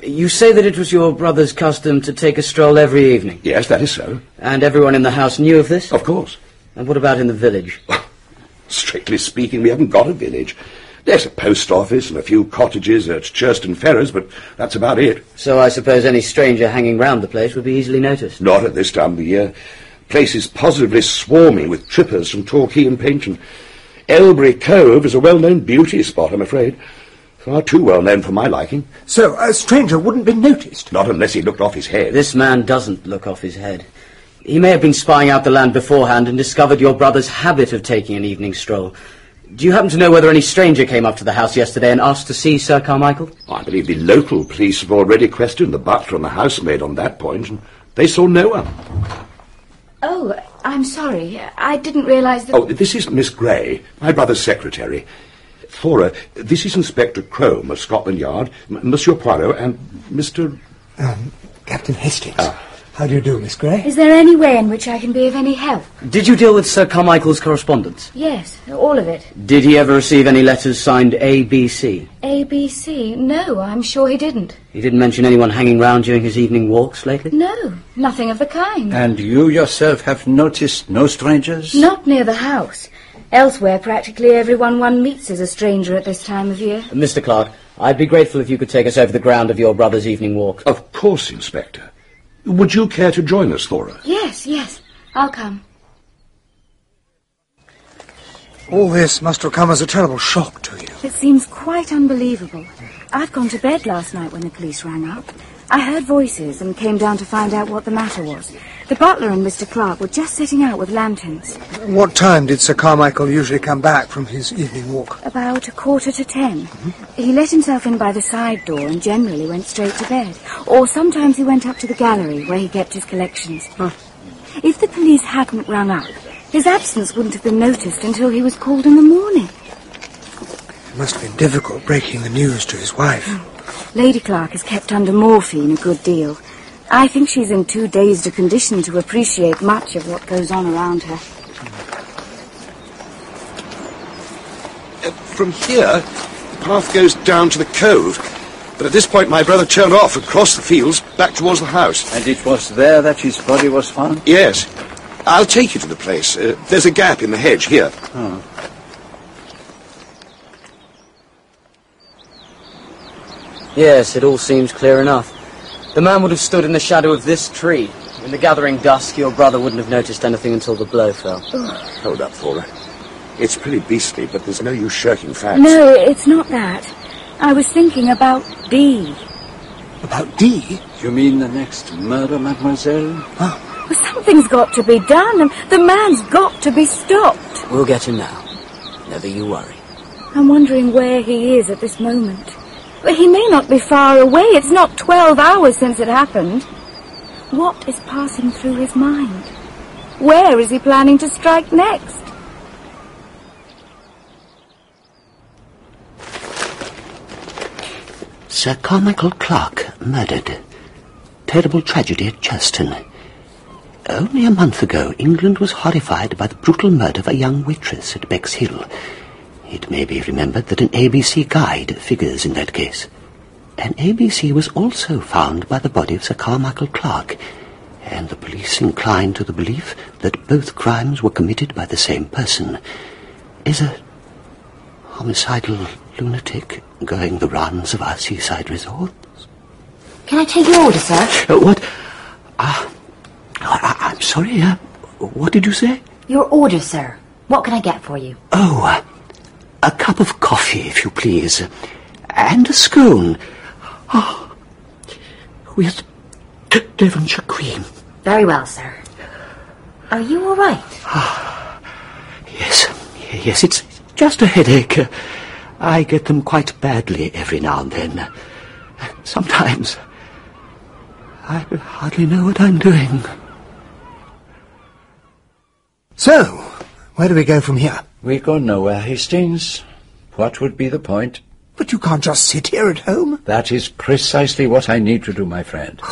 Speaker 8: You say that it was your brother's custom to take a stroll every evening.
Speaker 10: Yes, that is so.
Speaker 8: And everyone in the house knew of this?
Speaker 10: Of course.
Speaker 8: And what about in the village? [LAUGHS]
Speaker 10: Strictly speaking, we haven't got a village. There's a post office and a few cottages at Churston Ferrers, but that's about it.
Speaker 8: So I suppose any stranger hanging round the place would be easily noticed.
Speaker 10: Not at this time of the year. Place is positively swarming with trippers from Torquay and Paignton. Elbury Cove is a well-known beauty spot, I'm afraid. Far too well known for my liking.
Speaker 2: So a stranger wouldn't be noticed?
Speaker 10: Not unless he looked off his head.
Speaker 8: This man doesn't look off his head. He may have been spying out the land beforehand and discovered your brother's habit of taking an evening stroll. Do you happen to know whether any stranger came up to the house yesterday and asked to see Sir Carmichael?
Speaker 10: I believe the local police have already questioned the butler and the housemaid on that point, and they saw no one.
Speaker 11: Oh, I'm sorry. I didn't realise that...
Speaker 10: Oh, this is Miss Grey, my brother's secretary. Thora, this is Inspector Crome of Scotland Yard, M- Monsieur Poirot, and Mr...
Speaker 2: Um, Captain Hastings. How do you do, Miss Grey?
Speaker 11: Is there any way in which I can be of any help?
Speaker 8: Did you deal with Sir Carmichael's correspondence?
Speaker 11: Yes, all of it.
Speaker 8: Did he ever receive any letters signed ABC?
Speaker 11: ABC? No, I'm sure he didn't.
Speaker 8: He didn't mention anyone hanging round during his evening walks lately?
Speaker 11: No, nothing of the kind.
Speaker 1: And you yourself have noticed no strangers?
Speaker 11: Not near the house. Elsewhere, practically everyone one meets is a stranger at this time of year.
Speaker 8: Uh, Mr. Clarke, I'd be grateful if you could take us over the ground of your brother's evening walk.
Speaker 10: Of course, Inspector. Would you care to join us, Thora?
Speaker 11: Yes, yes, I'll come.
Speaker 2: All this must have come as a terrible shock to you.
Speaker 11: It seems quite unbelievable. I'd gone to bed last night when the police rang up. I heard voices and came down to find out what the matter was. The butler and Mr. Clarke were just setting out with lanterns.
Speaker 2: What time did Sir Carmichael usually come back from his evening walk?
Speaker 11: About a quarter to 10 mm-hmm. He let himself in by the side door and generally went straight to bed. Or sometimes he went up to the gallery where he kept his collections. If the police hadn't rung up, his absence wouldn't have been noticed until he was called in the morning.
Speaker 2: It must have been difficult breaking the news to his wife.
Speaker 11: Lady Clarke is kept under morphine a good deal. I think she's in too dazed a condition to appreciate much of what goes on around her.
Speaker 10: Uh, from here, the path goes down to the cove. But at this point, my brother turned off across the fields back towards the house.
Speaker 1: And it was there that his body was found?
Speaker 10: Yes. I'll take you to the place. Uh, there's a gap in the hedge here.
Speaker 1: Oh.
Speaker 8: Yes, it all seems clear enough. The man would have stood in the shadow of this tree. In the gathering dusk, your brother wouldn't have noticed anything until the blow fell. [SIGHS]
Speaker 10: Hold up, Thora. It's pretty beastly, but there's no use shirking facts.
Speaker 11: No, it's not that. I was thinking about Dee.
Speaker 2: About Dee?
Speaker 1: You mean the next murder, mademoiselle?
Speaker 2: Oh.
Speaker 11: Well, something's got to be done, and the man's got to be stopped.
Speaker 8: We'll get him now. Never you worry.
Speaker 11: I'm wondering where he is at this moment. But he may not be far away. It's not twelve hours since it happened. What is passing through his mind? Where is he planning to strike next?
Speaker 4: Sir Carmichael Clarke murdered. Terrible tragedy at Churston. Only a month ago, England was horrified by the brutal murder of a young waitress at Bexhill. It may be remembered that an ABC guide figures in that case. An ABC was also found by the body of Sir Carmichael Clarke, and the police inclined to the belief that both crimes were committed by the same person. Is a homicidal lunatic going the rounds of our seaside resorts?
Speaker 9: Can I take your order, sir?
Speaker 4: Uh, what? Ah, I, I'm sorry. Uh, what did you say?
Speaker 9: Your order, sir. What can I get for you?
Speaker 4: Oh, uh, a cup of coffee, if you please, and a scone. Oh, ah, with D- Devonshire cream.
Speaker 9: Very well, sir. Are you all right?
Speaker 4: Ah, yes, yes, it's just a headache. I get them quite badly every now and then. Sometimes I hardly know what I'm doing.
Speaker 2: So, where do we go from here?
Speaker 1: We go nowhere, Hastings. What would be the point?
Speaker 2: But you can't just sit here at home.
Speaker 1: That is precisely what I need to do, my friend. [SIGHS]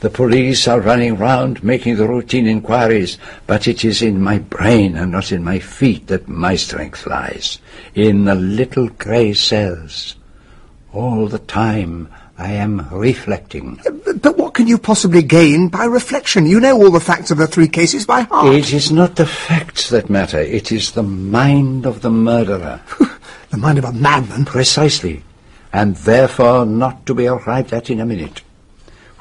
Speaker 1: The police are running round making the routine inquiries, but it is in my brain and not in my feet that my strength lies. In the little grey cells. All the time I am reflecting.
Speaker 2: But, what can you possibly gain by reflection? You know all the facts of the three cases by heart.
Speaker 1: It is not the facts that matter, it is the mind of the murderer. [LAUGHS]
Speaker 2: the mind of a madman.
Speaker 1: Precisely. And therefore not to be arrived at in a minute.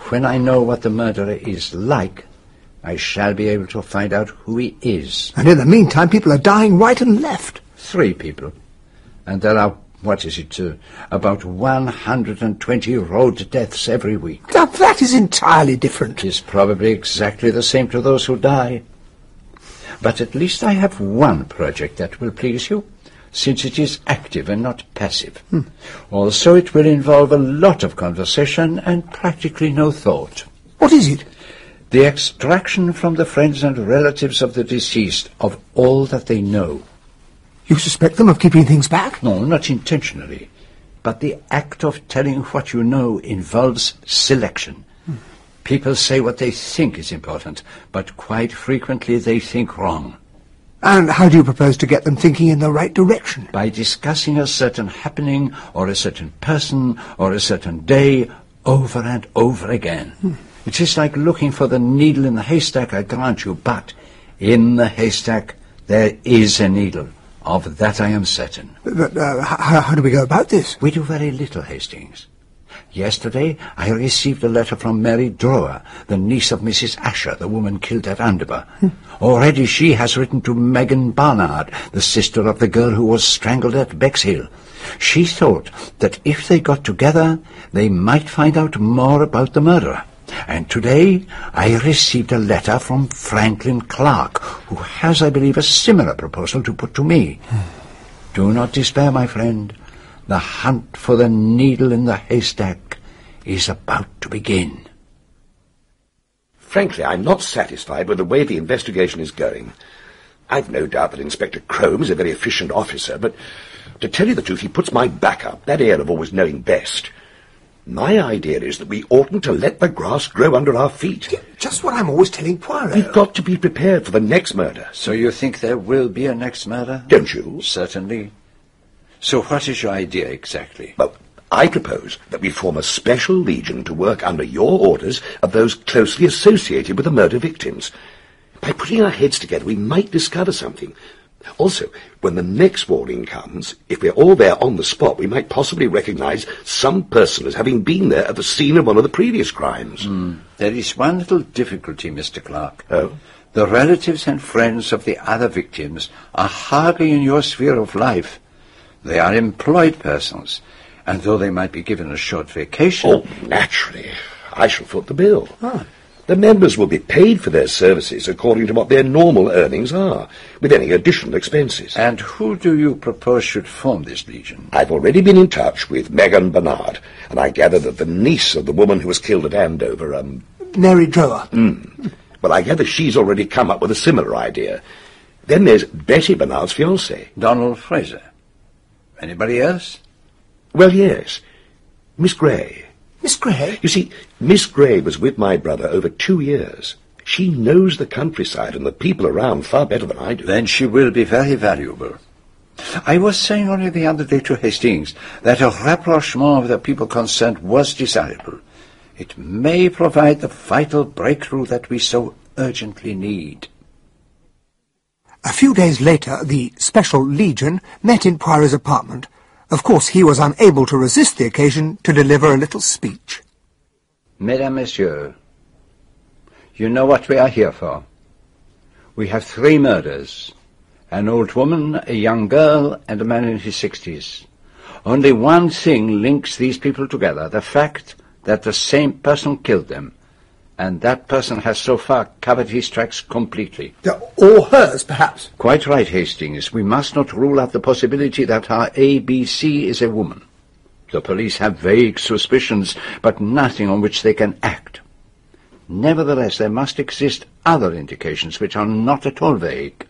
Speaker 1: When I know what the murderer is like, I shall be able to find out who he is.
Speaker 2: And in the meantime, people are dying right and left.
Speaker 1: Three people. And there are, what is it, uh, about 120 road deaths every week.
Speaker 2: Now, that is entirely different.
Speaker 1: It is probably exactly the same to those who die. But at least I have one project that will please you, since it is active and not passive.
Speaker 2: Hmm.
Speaker 1: Also, it will involve a lot of conversation and practically no thought.
Speaker 2: What is it?
Speaker 1: The extraction from the friends and relatives of the deceased of all that they know.
Speaker 2: You suspect them of keeping things back?
Speaker 1: No, not intentionally. But the act of telling what you know involves selection.
Speaker 2: Hmm.
Speaker 1: People say what they think is important, but quite frequently they think wrong.
Speaker 2: And how do you propose to get them thinking in the right direction?
Speaker 1: By discussing a certain happening, or a certain person, or a certain day, over and over again.
Speaker 2: Hmm.
Speaker 1: It is like looking for the needle in the haystack, I grant you, but in the haystack there is a needle. Of that I am certain.
Speaker 2: But uh, how, how do we go about this?
Speaker 1: We do very little, Hastings. Yesterday I received a letter from Mary Drower, the niece of Mrs. Ascher, the woman killed at Andover. Already she has written to Megan Barnard, the sister of the girl who was strangled at Bexhill. She thought that if they got together, they might find out more about the murderer. And today I received a letter from Franklin Clarke, who has, I believe, a similar proposal to put to me. Do not despair, my friend. The hunt for the needle in the haystack is about to begin.
Speaker 10: Frankly, I'm not satisfied with the way the investigation is going. I've no doubt that Inspector Crome is a very efficient officer, but to tell you the truth, he puts my back up, that air of always knowing best. My idea is that we oughtn't to let the grass grow under our feet.
Speaker 2: Just what I'm always telling Poirot.
Speaker 10: We've got to be prepared for the next murder.
Speaker 1: So you think there will be a next murder?
Speaker 10: Don't you?
Speaker 1: Certainly. So what is your idea exactly?
Speaker 10: Well, I propose that we form a special legion to work under your orders of those closely associated with the murder victims. By putting our heads together, we might discover something. Also, when the next warning comes, if we're all there on the spot, we might possibly recognize some person as having been there at the scene of one of the previous crimes.
Speaker 1: Hmm. There is one little difficulty, Mr. Clarke.
Speaker 10: Oh?
Speaker 1: The relatives and friends of the other victims are hardly in your sphere of life. They are employed persons, and though they might be given a short vacation...
Speaker 10: Oh, naturally. I shall foot the bill.
Speaker 2: Ah.
Speaker 10: The members will be paid for their services according to what their normal earnings are, with any additional expenses.
Speaker 1: And who do you propose should form this legion?
Speaker 10: I've already been in touch with Megan Barnard, and I gather that the niece of the woman who was killed at Andover, um...
Speaker 2: Mary Drower.
Speaker 10: Mm. Well, I gather she's already come up with a similar idea. Then there's Betty Barnard's fiancé.
Speaker 1: Donald Fraser. Anybody else?
Speaker 10: Well, yes. Miss Grey.
Speaker 2: Miss Grey?
Speaker 10: You see, Miss Grey was with my brother over two years. She knows the countryside and the people around far better than I do.
Speaker 1: Then she will be very valuable. I was saying only the other day to Hastings that a rapprochement of the people concerned was desirable. It may provide the vital breakthrough that we so urgently need.
Speaker 2: A few days later, the Special Legion met in Poirot's apartment. Of course, he was unable to resist the occasion to deliver a little speech.
Speaker 1: Mesdames, Messieurs, you know what we are here for. We have three murders. An old woman, a young girl, and a man in his sixties. Only one thing links these people together, the fact that the same person killed them. And that person has so far covered his tracks completely.
Speaker 2: Or hers, perhaps.
Speaker 1: Quite right, Hastings. We must not rule out the possibility that our ABC is a woman. The police have vague suspicions, but nothing on which they can act. Nevertheless, there must exist other indications which are not at all vague.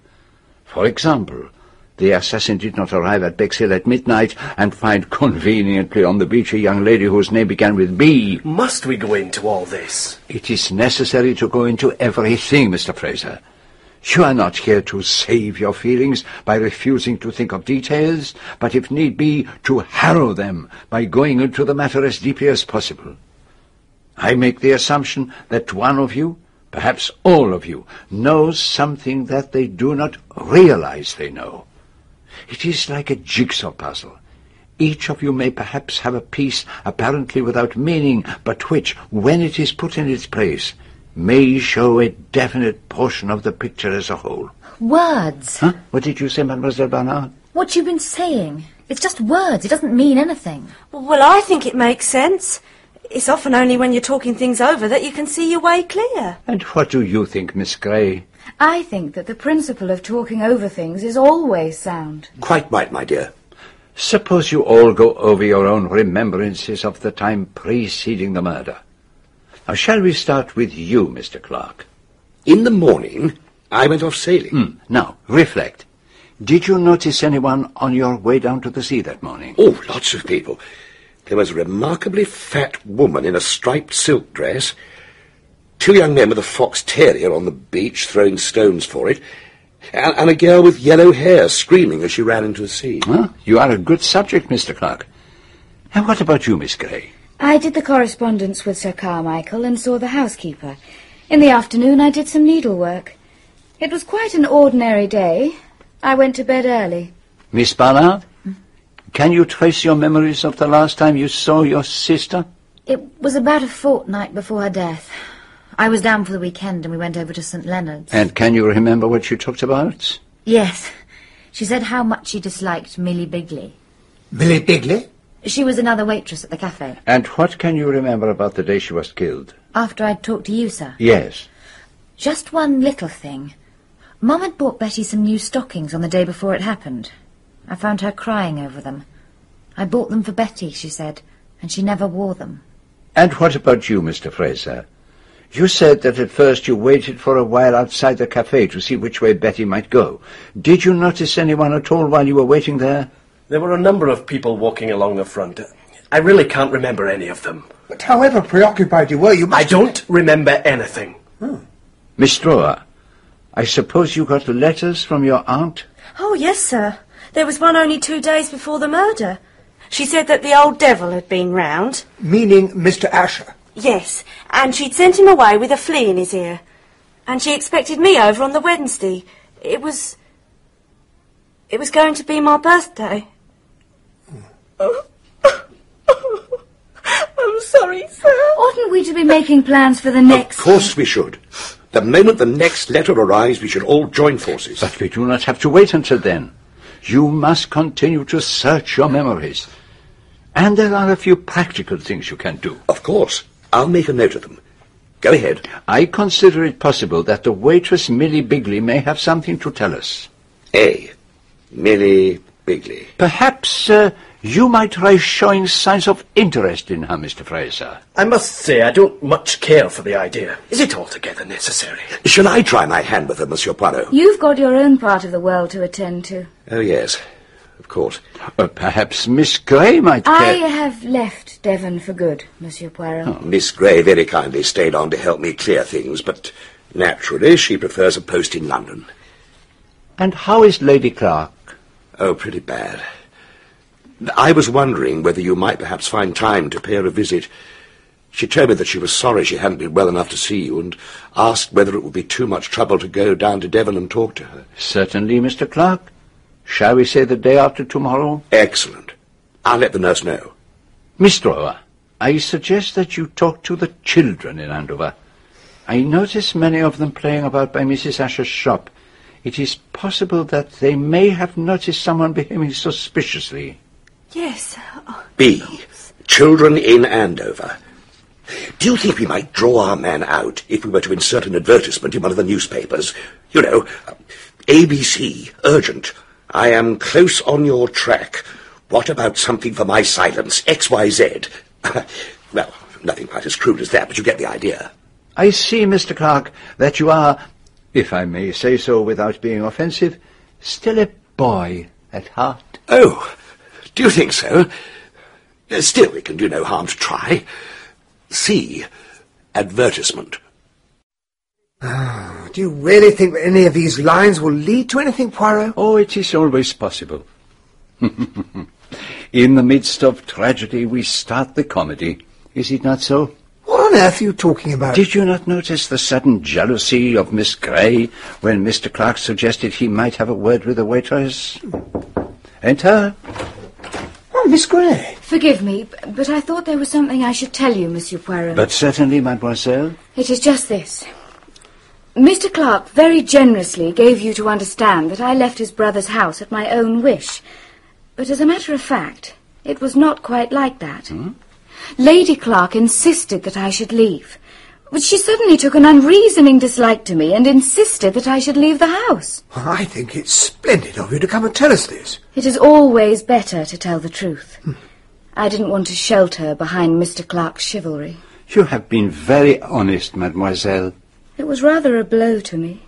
Speaker 1: For example, the assassin did not arrive at Bexhill at midnight and find conveniently on the beach a young lady whose name began with B.
Speaker 5: Must we go into all this?
Speaker 1: It is necessary to go into everything, Mr. Fraser. You are not here to save your feelings by refusing to think of details, but if need be, to harrow them by going into the matter as deeply as possible. I make the assumption that one of you, perhaps all of you, knows something that they do not realize they know. It is like a jigsaw puzzle. Each of you may perhaps have a piece apparently without meaning, but which, when it is put in its place, may show a definite portion of the picture as a whole.
Speaker 9: Words.
Speaker 1: Huh? What did you say, Mademoiselle Barnard?
Speaker 9: What you've been saying. It's just words. It doesn't mean anything.
Speaker 7: Well, I think it makes sense. It's often only when you're talking things over that you can see your way clear.
Speaker 1: And what do you think, Miss Grey?
Speaker 11: I think that the principle of talking over things is always sound.
Speaker 10: Quite right, my dear.
Speaker 1: Suppose you all go over your own remembrances of the time preceding the murder. Now, shall we start with you, Mr. Clarke?
Speaker 10: In the morning, I went off sailing.
Speaker 1: Mm. Now, reflect. Did you notice anyone on your way down to the sea that morning?
Speaker 10: Oh, lots of people. There was a remarkably fat woman in a striped silk dress, two young men with a fox terrier on the beach throwing stones for it, and, and a girl with yellow hair screaming as she ran into the sea.
Speaker 1: Huh? You are a good subject, Mr. Clarke. And what about you, Miss Grey?
Speaker 11: I did the correspondence with Sir Carmichael and saw the housekeeper. In the afternoon I did some needlework. It was quite an ordinary day. I went to bed early.
Speaker 1: Miss Barnard? Can you trace your memories of the last time you saw your sister?
Speaker 9: It was about a fortnight before her death. I was down for the weekend and we went over to St. Leonard's.
Speaker 1: And can you remember what you talked about?
Speaker 9: Yes. She said how much she disliked Millie Bigley.
Speaker 2: Millie Bigley?
Speaker 9: She was another waitress at the cafe.
Speaker 1: And what can you remember about the day she was killed?
Speaker 9: After I'd talked to you, sir.
Speaker 1: Yes.
Speaker 9: Just one little thing. Mum had bought Betty some new stockings on the day before it happened. I found her crying over them. I bought them for Betty, she said, and she never wore them.
Speaker 1: And what about you, Mr. Fraser? You said that at first you waited for a while outside the cafe to see which way Betty might go. Did you notice anyone at all while you were waiting there?
Speaker 5: There were a number of people walking along the front. I really can't remember any of them.
Speaker 2: But however preoccupied you were, you must...
Speaker 5: I don't remember anything. Hmm.
Speaker 1: Miss Drower, I suppose you got letters from your aunt?
Speaker 7: Oh, yes, sir. There was one only two days before the murder. She said that the old devil had been round.
Speaker 2: Meaning Mr. Ascher.
Speaker 7: Yes, and she'd sent him away with a flea in his ear. And she expected me over on the Wednesday. It was... It was going to be my birthday. [LAUGHS] I'm sorry, sir.
Speaker 11: Oughtn't we to be making plans for the next...
Speaker 10: Of course we should. The moment the next letter arrives, we should all join forces.
Speaker 1: But we do not have to wait until then. You must continue to search your memories. And there are a few practical things you can do.
Speaker 10: Of course. I'll make a note of them. Go ahead.
Speaker 1: I consider it possible that the waitress Millie Bigley may have something to tell us.
Speaker 10: A. Millie Bigley.
Speaker 1: Perhaps uh, you might try showing signs of interest in her, Mr. Fraser.
Speaker 5: I must say I don't much care for the idea. Is it altogether necessary?
Speaker 10: Shall I try my hand with her, Monsieur Poirot?
Speaker 11: You've got your own part of the world to attend to.
Speaker 10: Oh, yes. Of course.
Speaker 1: Uh, perhaps Miss Grey might
Speaker 11: I
Speaker 1: care.
Speaker 11: have left Devon for good, Monsieur Poirot.
Speaker 10: Oh, Miss Grey very kindly stayed on to help me clear things, but naturally she prefers a post in London.
Speaker 1: And how is Lady Clarke?
Speaker 10: Oh, pretty bad. I was wondering whether you might perhaps find time to pay her a visit. She told me that she was sorry she hadn't been well enough to see you, and asked whether it would be too much trouble to go down to Devon and talk to her.
Speaker 1: Certainly, Mr. Clarke. Shall we say the day after tomorrow?
Speaker 10: Excellent. I'll let the nurse know.
Speaker 1: Miss Drower, I suggest that you talk to the children in Andover. I notice many of them playing about by Mrs. Ascher's shop. It is possible that they may have noticed someone behaving suspiciously.
Speaker 7: Yes.
Speaker 10: B. Children in Andover. Do you think we might draw our man out if we were to insert an advertisement in one of the newspapers? You know, ABC, urgent. I am close on your track. What about something for my silence? XYZ. [LAUGHS] well, nothing quite as crude as that, but you get the idea.
Speaker 1: I see, Mr. Clarke, that you are, if I may say so without being offensive, still a boy at heart.
Speaker 10: Oh, do you think so? Still, it can do no harm to try. See, Advertisement.
Speaker 2: Ah, do you really think that any of these lines will lead to anything, Poirot?
Speaker 1: Oh, it is always possible. [LAUGHS] In the midst of tragedy, we start the comedy. Is it not so?
Speaker 2: What on earth are you talking about?
Speaker 1: Did you not notice the sudden jealousy of Miss Grey when Mr. Clarke suggested he might have a word with the waitress? Enter.
Speaker 2: Oh, Miss Grey.
Speaker 11: Forgive me, but I thought there was something I should tell you, Monsieur Poirot.
Speaker 1: But certainly, mademoiselle.
Speaker 11: It is just this. Mr. Clarke very generously gave you to understand that I left his brother's house at my own wish. But as a matter of fact, it was not quite like that. Hmm? Lady Clarke insisted that I should leave. But she suddenly took an unreasoning dislike to me and insisted that I should leave the house.
Speaker 2: I think it's splendid of you to come and tell us this.
Speaker 11: It is always better to tell the truth. Hmm. I didn't want to shelter behind Mr. Clarke's chivalry.
Speaker 1: You have been very honest, mademoiselle.
Speaker 11: It was rather a blow to me.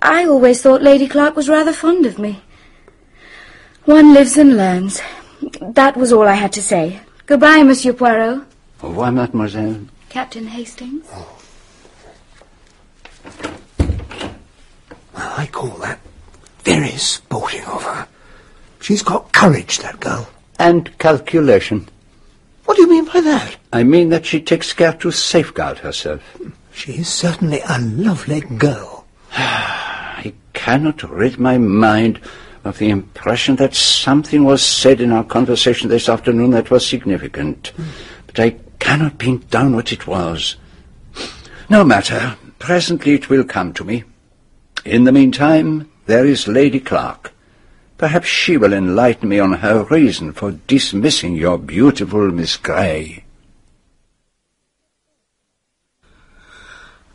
Speaker 11: I always thought Lady Clarke was rather fond of me. One lives and learns. That was all I had to say. Goodbye, Monsieur Poirot.
Speaker 1: Au revoir, mademoiselle.
Speaker 11: Captain Hastings. Oh.
Speaker 2: Well, I call that very sporting of her. She's got courage, that girl.
Speaker 1: And calculation.
Speaker 2: What do you mean by that?
Speaker 1: I mean that she takes care to safeguard herself. Hmm.
Speaker 2: She is certainly a lovely girl. [SIGHS]
Speaker 1: I cannot rid my mind of the impression that something was said in our conversation this afternoon that was significant. But I cannot pin down what it was. No matter. Presently it will come to me. In the meantime, there is Lady Clarke. Perhaps she will enlighten me on her reason for dismissing your beautiful Miss Grey.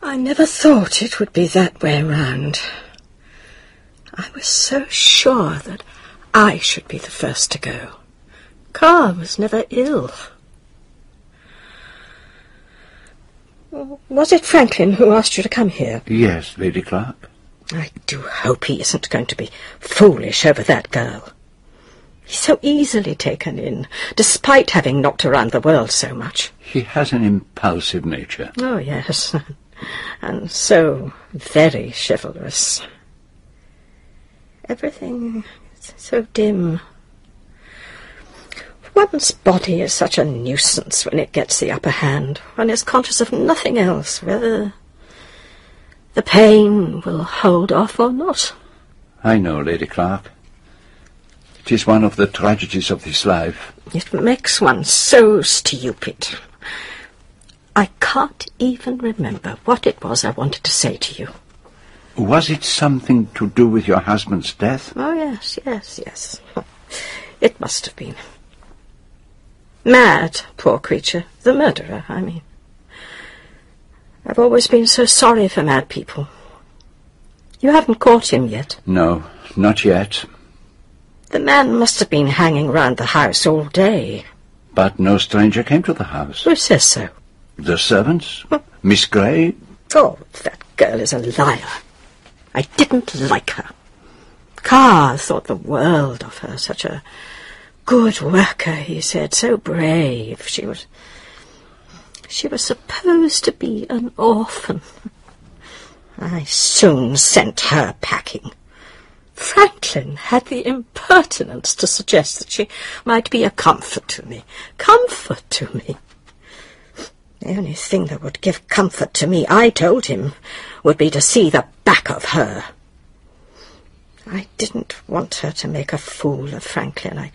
Speaker 12: I never thought it would be that way round. I was so sure that I should be the first to go. Carr was never ill. Was it Franklin who asked you to come here?
Speaker 1: Yes, Lady Clarke.
Speaker 12: I do hope he isn't going to be foolish over that girl. He's so easily taken in, despite having knocked around the world so much.
Speaker 1: He has an impulsive nature.
Speaker 12: Oh, yes. [LAUGHS] and so very chivalrous. Everything is so dim. One's body is such a nuisance when it gets the upper hand. One is conscious of nothing else, whether the pain will hold off or not.
Speaker 1: I know, Lady Clarke. It is one of the tragedies of this life.
Speaker 12: It makes one so stupid. I can't even remember what it was I wanted to say to you.
Speaker 1: Was it something to do with your husband's death?
Speaker 12: Oh, yes, yes, yes. [LAUGHS] It must have been. Mad, poor creature. The murderer, I mean. I've always been so sorry for mad people. You haven't caught him yet.
Speaker 1: No, not yet.
Speaker 12: The man must have been hanging round the house all day.
Speaker 1: But no stranger came to the house.
Speaker 12: Who says so?
Speaker 1: The servants? Miss Grey?
Speaker 12: Oh, that girl is a liar. I didn't like her. Carr thought the world of her. Such a good worker, he said. So brave. She was... She was supposed to be an orphan. I soon sent her packing. Franklin had the impertinence to suggest that she might be a comfort to me. Comfort to me. The only thing that would give comfort to me, I told him, would be to see the back of her. I didn't want her to make a fool of Franklin. I,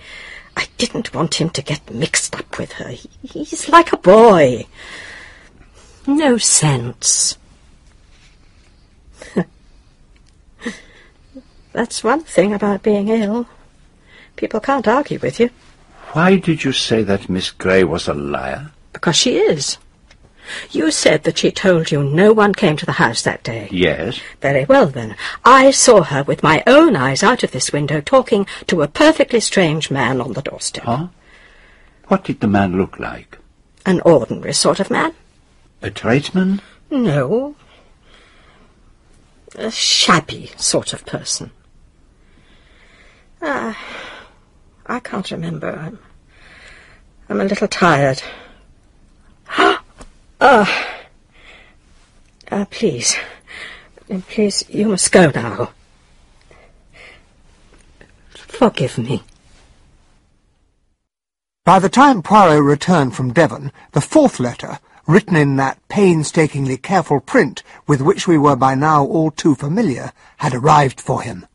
Speaker 12: I didn't want him to get mixed up with her. He, he's like a boy. No sense. [LAUGHS] That's one thing about being ill. People can't argue with you.
Speaker 1: Why did you say that Miss Grey was a liar?
Speaker 12: Because she is. You said that she told you no one came to the house that day.
Speaker 1: Yes.
Speaker 12: Very well, then. I saw her with my own eyes out of this window talking to a perfectly strange man on the doorstep.
Speaker 1: Huh? What did the man look like?
Speaker 12: An ordinary sort of man?
Speaker 1: A tradesman?
Speaker 12: No. A shabby sort of person. Ah, I can't remember. I'm, I'm a little tired. Ah, uh, please, please, you must go now. Forgive me.
Speaker 2: By the time Poirot returned from Devon, the fourth letter, written in that painstakingly careful print with which we were by now all too familiar, had arrived for him.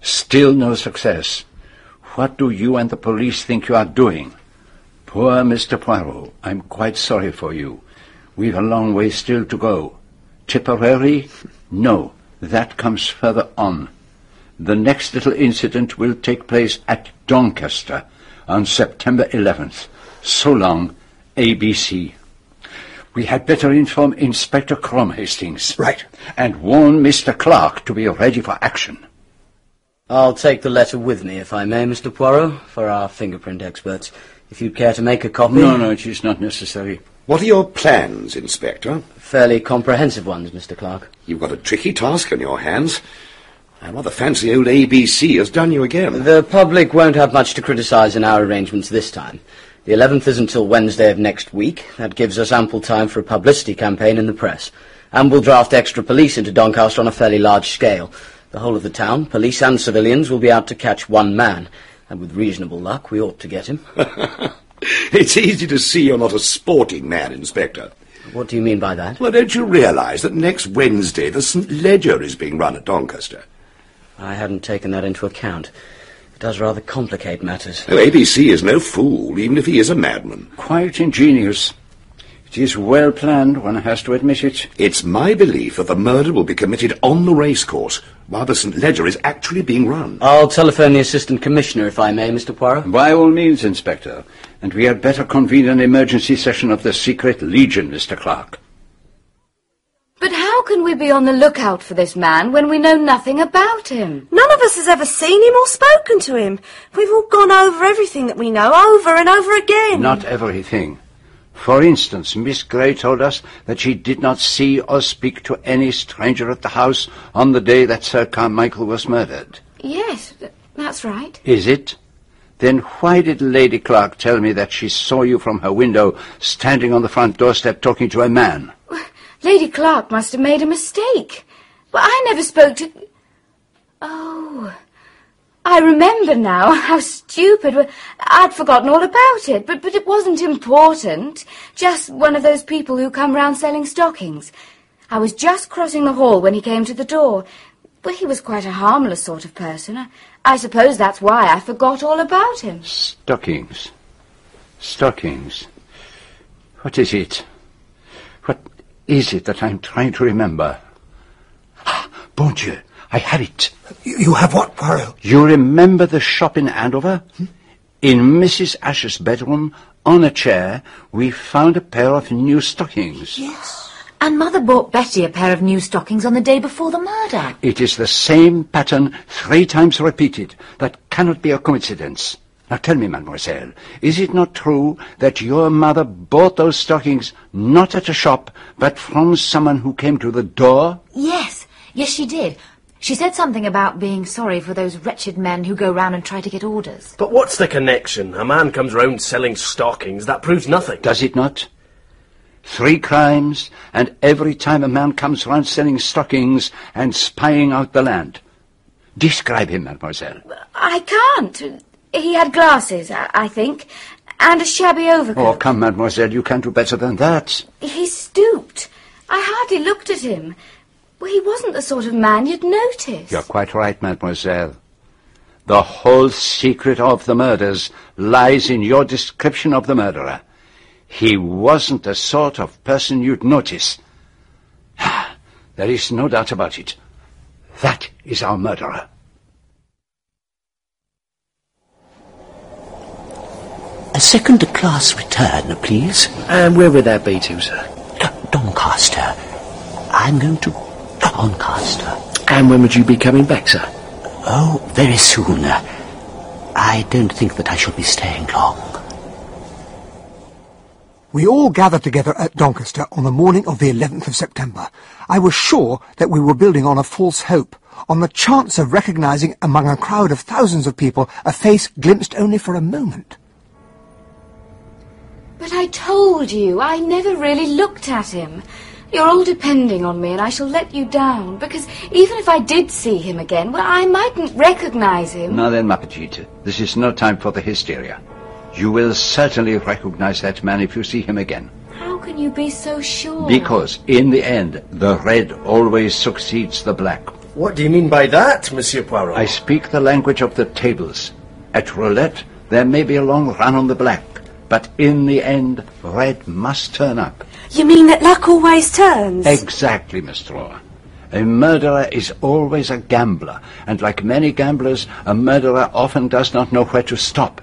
Speaker 1: Still no success. What do you and the police think you are doing? Poor Mr. Poirot, I'm quite sorry for you. We've a long way still to go. Tipperary? No, that comes further on. The next little incident will take place at Doncaster on September 11th. So long, ABC. We had better inform Inspector Crome Hastings.
Speaker 10: Right.
Speaker 1: And warn Mr. Clarke to be ready for action.
Speaker 8: I'll take the letter with me, if I may, Mr. Poirot, for our fingerprint experts. If you'd care to make a copy.
Speaker 1: No, no, it is not necessary.
Speaker 10: What are your plans, Inspector?
Speaker 8: Fairly comprehensive ones, Mr. Clarke.
Speaker 10: You've got a tricky task on your hands. I rather fancy old ABC has done you again.
Speaker 8: The public won't have much to criticise in our arrangements this time. The 11th is until Wednesday of next week. That gives us ample time for a publicity campaign in the press. And we'll draft extra police into Doncaster on a fairly large scale. The whole of the town, police and civilians, will be out to catch one man. And with reasonable luck, we ought to get him. [LAUGHS]
Speaker 10: it's easy to see you're not a sporting man, Inspector.
Speaker 8: What do you mean by that?
Speaker 10: Well, don't you realise that next Wednesday the St. Leger is being run at Doncaster?
Speaker 8: I hadn't taken that into account. It does rather complicate matters.
Speaker 10: Oh, ABC is no fool, even if he is a madman.
Speaker 1: Quite ingenious. It is well planned, one has to admit it.
Speaker 10: It's my belief that the murder will be committed on the racecourse, while the St. Leger is actually being run.
Speaker 8: I'll telephone the Assistant Commissioner, if I may, Mr. Poirot.
Speaker 1: By all means, Inspector. And we had better convene an emergency session of the Secret Legion, Mr. Clarke.
Speaker 9: But how can we be on the lookout for this man when we know nothing about him?
Speaker 7: None of us has ever seen him or spoken to him. We've all gone over everything that we know, over and over again.
Speaker 1: Not everything. For instance, Miss Grey told us that she did not see or speak to any stranger at the house on the day that Sir Carmichael was murdered.
Speaker 9: Yes, that's right.
Speaker 1: Is it? Then why did Lady Clarke tell me that she saw you from her window standing on the front doorstep talking to a man? [LAUGHS]
Speaker 9: Lady Clarke must have made a mistake. But I never spoke to... Oh, I remember now. How stupid. I'd forgotten all about it, but, but it wasn't important. Just one of those people who come round selling stockings. I was just crossing the hall when he came to the door. But he was quite a harmless sort of person. I, I suppose that's why I forgot all about him.
Speaker 1: Stockings. Stockings. What is it? What is it that I'm trying to remember? [GASPS] Bon Dieu, I have it.
Speaker 2: You, you have what, Poirot?
Speaker 1: You remember the shop in Andover? Hmm? In Mrs. Ash's bedroom, on a chair, we found a pair of new stockings.
Speaker 9: Yes. And Mother bought Betty a pair of new stockings on the day before the murder.
Speaker 1: It is the same pattern three times repeated. That cannot be a coincidence. Now tell me, mademoiselle, is it not true that your mother bought those stockings not at a shop, but from someone who came to the door?
Speaker 9: Yes, yes she did. She said something about being sorry for those wretched men who go round and try to get orders.
Speaker 5: But what's the connection? A man comes round selling stockings. That proves nothing.
Speaker 1: Does it not? Three crimes, and every time a man comes round selling stockings and spying out the land. Describe him, mademoiselle.
Speaker 9: I can't. He had glasses, I, I think, and a shabby overcoat.
Speaker 1: Oh, come, mademoiselle, you can do better than that.
Speaker 9: He stooped. I hardly looked at him. Well, he wasn't the sort of man you'd notice.
Speaker 1: You're quite right, mademoiselle. The whole secret of the murders lies in your description of the murderer. He wasn't the sort of person you'd notice. [SIGHS] There is no doubt about it. That is our murderer.
Speaker 4: A second-class return, please.
Speaker 5: And where would that be to, sir?
Speaker 4: Doncaster. I'm going to Doncaster.
Speaker 5: And when would you be coming back, sir?
Speaker 4: Oh, very soon. I don't think that I shall be staying long.
Speaker 2: We all gathered together at Doncaster on the morning of the 11th of September. I was sure that we were building on a false hope, on the chance of recognizing among a crowd of thousands of people a face glimpsed only for a moment.
Speaker 9: But I told you, I never really looked at him. You're all depending on me, and I shall let you down, because even if I did see him again, well, I mightn't recognize him.
Speaker 1: Now then, ma petite, this is no time for the hysteria. You will certainly recognize that man if you see him again.
Speaker 9: How can you be so sure?
Speaker 1: Because, in the end, the red always succeeds the black.
Speaker 5: What do you mean by that, Monsieur Poirot?
Speaker 1: I speak the language of the tables. At roulette, there may be a long run on the black, but in the end, red must turn up.
Speaker 7: You mean that luck always turns?
Speaker 1: Exactly, Miss Straw. A murderer is always a gambler, and like many gamblers, a murderer often does not know where to stop.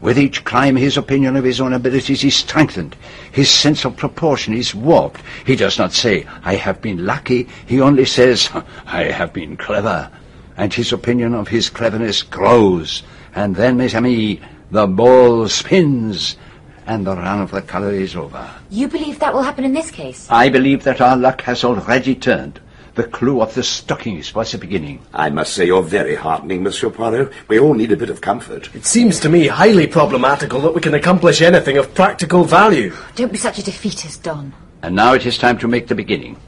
Speaker 1: With each crime, his opinion of his own abilities is strengthened. His sense of proportion is warped. He does not say, I have been lucky. He only says, I have been clever. And his opinion of his cleverness grows. And then, mes amis, the ball spins, and the run of the colour is over.
Speaker 9: You believe that will happen in this case?
Speaker 1: I believe that our luck has already turned. The clue of the stockings was the beginning.
Speaker 10: I must say you're very heartening, Monsieur Poirot. We all need a bit of comfort.
Speaker 5: It seems to me highly problematical that we can accomplish anything of practical value.
Speaker 9: Don't be such a defeatist, Don.
Speaker 1: And now it is time to make the beginning.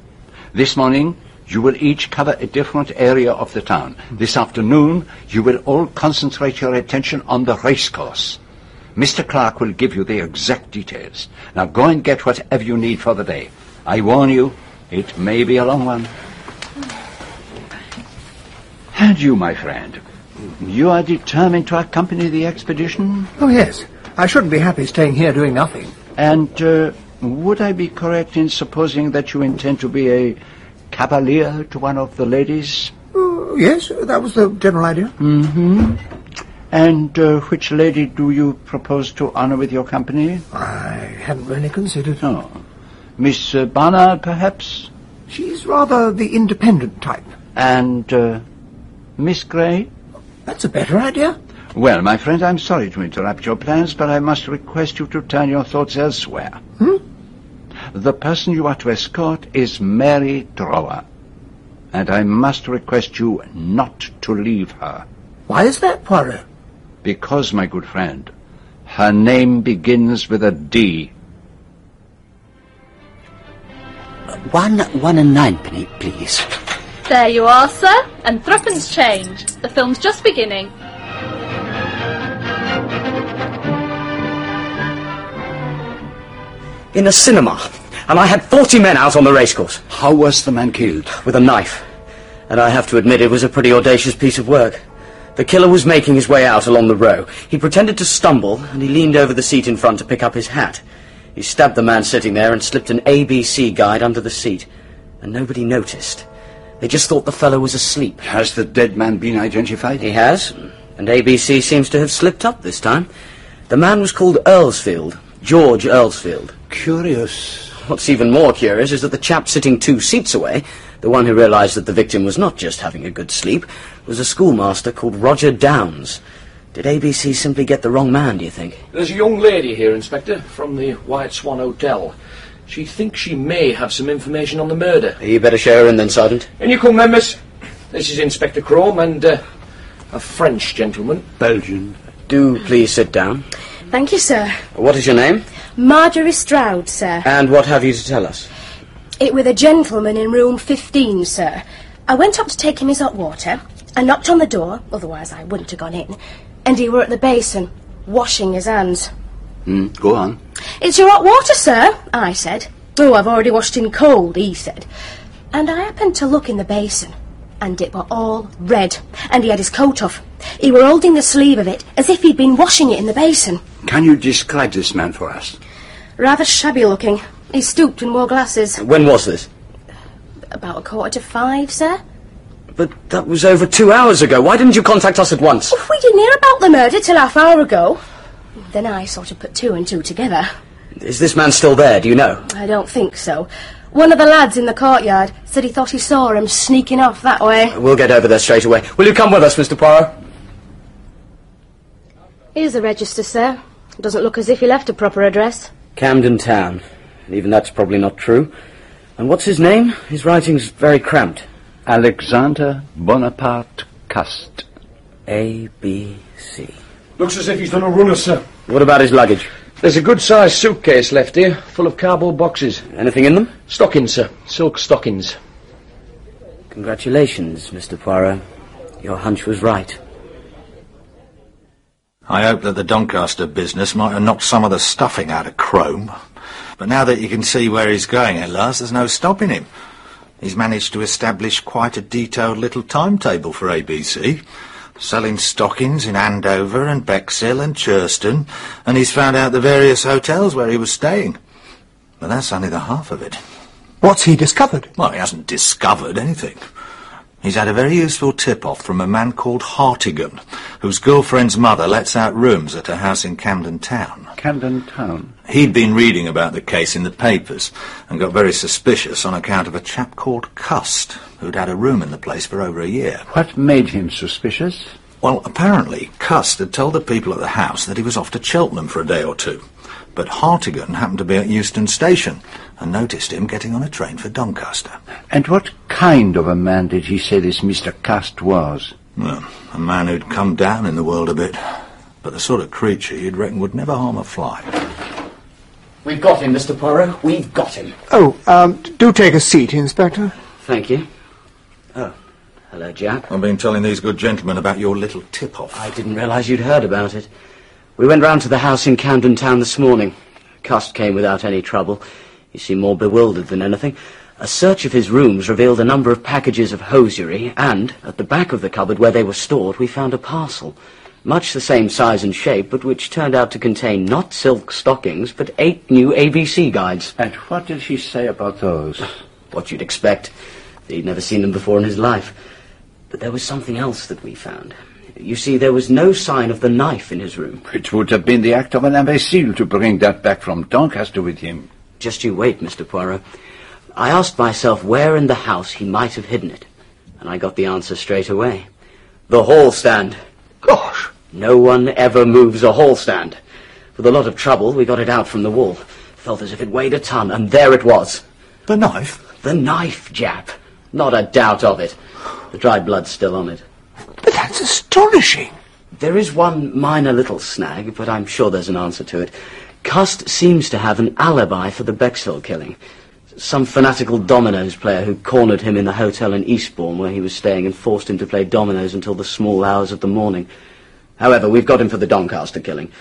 Speaker 1: This morning, you will each cover a different area of the town. This afternoon, you will all concentrate your attention on the racecourse. Mr. Clarke will give you the exact details. Now go and get whatever you need for the day. I warn you, it may be a long one. And you, my friend, you are determined to accompany the expedition?
Speaker 2: Oh, yes. I shouldn't be happy staying here doing nothing.
Speaker 1: And uh, would I be correct in supposing that you intend to be a cavalier to one of the ladies?
Speaker 2: Uh, yes, that was the general idea.
Speaker 1: Mm-hmm. And uh, which lady do you propose to honor with your company?
Speaker 2: I hadn't really considered.
Speaker 1: Oh. Miss uh, Barnard, perhaps?
Speaker 2: She's rather the independent type.
Speaker 1: And uh, Miss Grey?
Speaker 2: That's a better idea.
Speaker 1: Well, my friend, I'm sorry to interrupt your plans, but I must request you to turn your thoughts elsewhere.
Speaker 2: Hmm?
Speaker 1: The person you are to escort is Mary Drower. And I must request you not to leave her.
Speaker 2: Why is that, Poirot?
Speaker 1: Because, my good friend, her name begins with a D.
Speaker 4: One, one and ninepenny, please.
Speaker 13: There you are, sir, and threepence change. The film's just beginning.
Speaker 8: In a cinema, and I had 40 men out on the racecourse.
Speaker 1: How was the man killed?
Speaker 8: With a knife. And I have to admit it was a pretty audacious piece of work. The killer was making his way out along the row. He pretended to stumble, and he leaned over the seat in front to pick up his hat. He stabbed the man sitting there and slipped an ABC guide under the seat. And nobody noticed. They just thought the fellow was asleep.
Speaker 1: Has the dead man been identified?
Speaker 8: He has, and ABC seems to have slipped up this time. The man was called Earlsfield, George Earlsfield.
Speaker 1: Curious.
Speaker 8: What's even more curious is that the chap sitting two seats away, the one who realised that the victim was not just having a good sleep, was a schoolmaster called Roger Downes. Did ABC simply get the wrong man, do you think?
Speaker 14: There's a young lady here, Inspector, from the White Swan Hotel. She thinks she may have some information on the murder.
Speaker 8: You better show her in then, Sergeant.
Speaker 14: In you come, members. This is Inspector Crome and uh, a French gentleman.
Speaker 1: Belgian.
Speaker 8: Do please sit down.
Speaker 15: Thank you, sir.
Speaker 8: What is your name?
Speaker 15: Marjorie Stroud, sir.
Speaker 8: And what have you to tell us?
Speaker 15: It with a gentleman in room 15, sir. I went up to take him his hot water. I knocked on the door, otherwise I wouldn't have gone in. And he were at the basin, washing his hands.
Speaker 10: Hmm, go on.
Speaker 15: It's your hot water, sir, I said. Oh, I've already washed in cold, he said. And I happened to look in the basin, and it were all red, and he had his coat off. He were holding the sleeve of it as if he'd been washing it in the basin.
Speaker 10: Can you describe this man for us?
Speaker 15: Rather shabby looking. He stooped and wore glasses.
Speaker 8: When was this?
Speaker 15: About a quarter to five, sir.
Speaker 8: But that was over two hours ago. Why didn't you contact us at once?
Speaker 15: Oh, we didn't hear about the murder till half an hour ago. Then I sort of put two and two together.
Speaker 8: Is this man still there, do you know?
Speaker 15: I don't think so. One of the lads in the courtyard said he thought he saw him sneaking off that way.
Speaker 8: We'll get over there straight away. Will you come with us, Mr. Poirot?
Speaker 15: Here's the register, sir. Doesn't look as if he left a proper address.
Speaker 8: Camden Town. Even that's probably not true. And what's his name? His writing's very cramped.
Speaker 1: Alexander Bonaparte Cust.
Speaker 8: A, B, C.
Speaker 14: Looks as if he's done a runner, sir.
Speaker 8: What about his luggage?
Speaker 14: There's a good-sized suitcase left here, full of cardboard boxes.
Speaker 8: Anything in them?
Speaker 14: Stockings, sir. Silk stockings.
Speaker 8: Congratulations, Mr. Poirot. Your hunch was right.
Speaker 6: I hope that the Doncaster business might have knocked some of the stuffing out of Crome. But now that you can see where he's going eh, at last, there's no stopping him. He's managed to establish quite a detailed little timetable for ABC, selling stockings in Andover and Bexhill and Churston, and he's found out the various hotels where he was staying. But that's only the half of it.
Speaker 2: What's he discovered?
Speaker 6: Well, he hasn't discovered anything. He's had a very useful tip-off from a man called Hartigan, whose girlfriend's mother lets out rooms at a house in Camden Town.
Speaker 1: Camden Town.
Speaker 6: He'd been reading about the case in the papers and got very suspicious on account of a chap called Cust, who'd had a room in the place for over a year.
Speaker 1: What made him suspicious?
Speaker 6: Well, apparently, Cust had told the people at the house that he was off to Cheltenham for a day or two. But Hartigan happened to be at Euston Station and noticed him getting on a train for Doncaster.
Speaker 1: And what kind of a man did he say this Mr. Cust was?
Speaker 6: Well, a man who'd come down in the world a bit, but the sort of creature you'd reckon would never harm a fly.
Speaker 8: We've got him, Mr. Poirot. We've got him.
Speaker 2: Oh, um, do take a seat, Inspector.
Speaker 8: Thank you. Oh, hello, Jack.
Speaker 6: I've been telling these good gentlemen about your little tip-off.
Speaker 8: I didn't realise you'd heard about it. We went round to the house in Camden Town this morning. Cust came without any trouble. He seemed more bewildered than anything. A search of his rooms revealed a number of packages of hosiery, and at the back of the cupboard where they were stored, we found a parcel, much the same size and shape, but which turned out to contain not silk stockings, but eight new ABC guides.
Speaker 1: And what did he say about those? [LAUGHS]
Speaker 8: What you'd expect. He'd never seen them before in his life. But there was something else that we found. You see, there was no sign of the knife in his room.
Speaker 1: It would have been the act of an imbecile to bring that back from Doncaster with him.
Speaker 8: Just you wait, Mr. Poirot. I asked myself where in the house he might have hidden it, and I got the answer straight away. The hall stand.
Speaker 2: Gosh!
Speaker 8: No one ever moves a hall stand. With a lot of trouble, we got it out from the wall. Felt as if it weighed a ton, and there it was.
Speaker 6: The knife?
Speaker 8: The knife, Japp. Not a doubt of it. The dried blood's still on it.
Speaker 2: But that's astonishing.
Speaker 8: There is one minor little snag, but I'm sure there's an answer to it. Cust seems to have an alibi for the Bexhill killing. Some fanatical dominoes player who cornered him in the hotel in Eastbourne where he was staying and forced him to play dominoes until the small hours of the morning. However, we've got him for the Doncaster killing.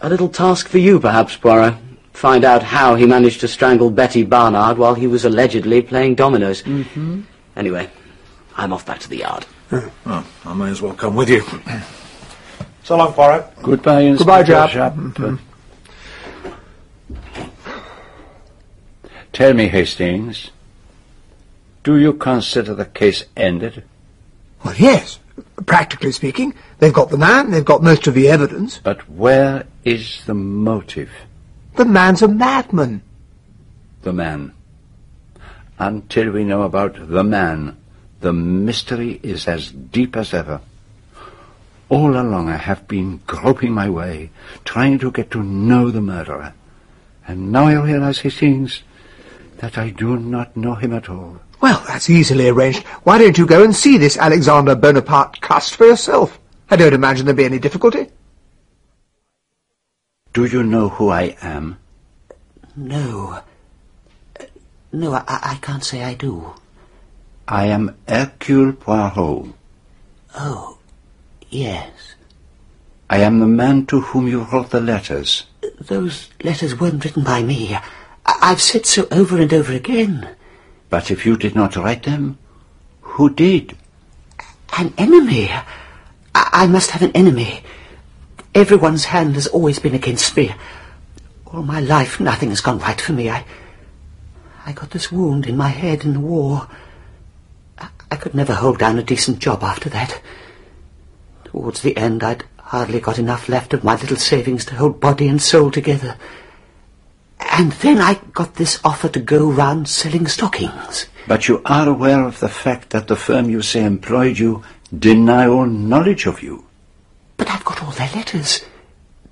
Speaker 8: A little task for you, perhaps, Poirot. Find out how he managed to strangle Betty Barnard while he was allegedly playing dominoes.
Speaker 2: Mm-hmm.
Speaker 8: Anyway, I'm off back to the yard.
Speaker 6: Oh, I may as well come with you.
Speaker 14: So long, Poirot.
Speaker 1: Goodbye,
Speaker 2: Goodbye,
Speaker 1: Inspector
Speaker 2: Jap.
Speaker 1: Japp. Tell me, Hastings, do you consider the case ended?
Speaker 2: Well, yes. Practically speaking, they've got the man, they've got most of the evidence.
Speaker 1: But where is the motive?
Speaker 2: The man's a madman.
Speaker 1: The man. Until we know about the man, the mystery is as deep as ever. All along I have been groping my way, trying to get to know the murderer. And now I realize, Hastings, that I do not know him at all.
Speaker 2: Well, that's easily arranged. Why don't you go and see this Alexander Bonaparte Cust for yourself? I don't imagine there'll be any difficulty.
Speaker 1: Do you know who I am?
Speaker 4: No. Uh, no, I, I can't say I do.
Speaker 1: I am Hercule Poirot.
Speaker 4: Oh, yes.
Speaker 1: I am the man to whom you wrote the letters.
Speaker 4: Those letters weren't written by me. I've said so over and over again.
Speaker 1: But if you did not write them, who did?
Speaker 4: An enemy. I, I must have an enemy. Everyone's hand has always been against me. All my life, nothing has gone right for me. I, I got this wound in my head in the war. I, could never hold down a decent job after that. Towards the end, I'd hardly got enough left of my little savings to hold body and soul together. And then I got this offer to go round selling stockings.
Speaker 1: But you are aware of the fact that the firm you say employed you deny all knowledge of you.
Speaker 4: But I've got all their letters,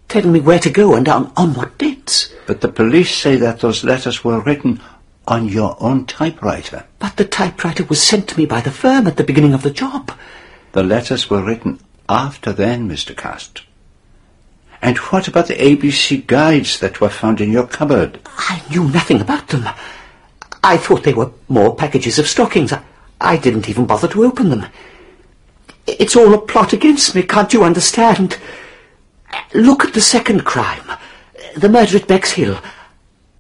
Speaker 4: telling me where to go and on, on what dates.
Speaker 1: But the police say that those letters were written on your own typewriter.
Speaker 4: But the typewriter was sent to me by the firm at the beginning of the job.
Speaker 1: The letters were written after then, Mr. Cust. And what about the ABC guides that were found in your cupboard?
Speaker 4: I knew nothing about them. I thought they were more packages of stockings. I, I didn't even bother to open them. It's all a plot against me, can't you understand? Look at the second crime. The murder at Bexhill.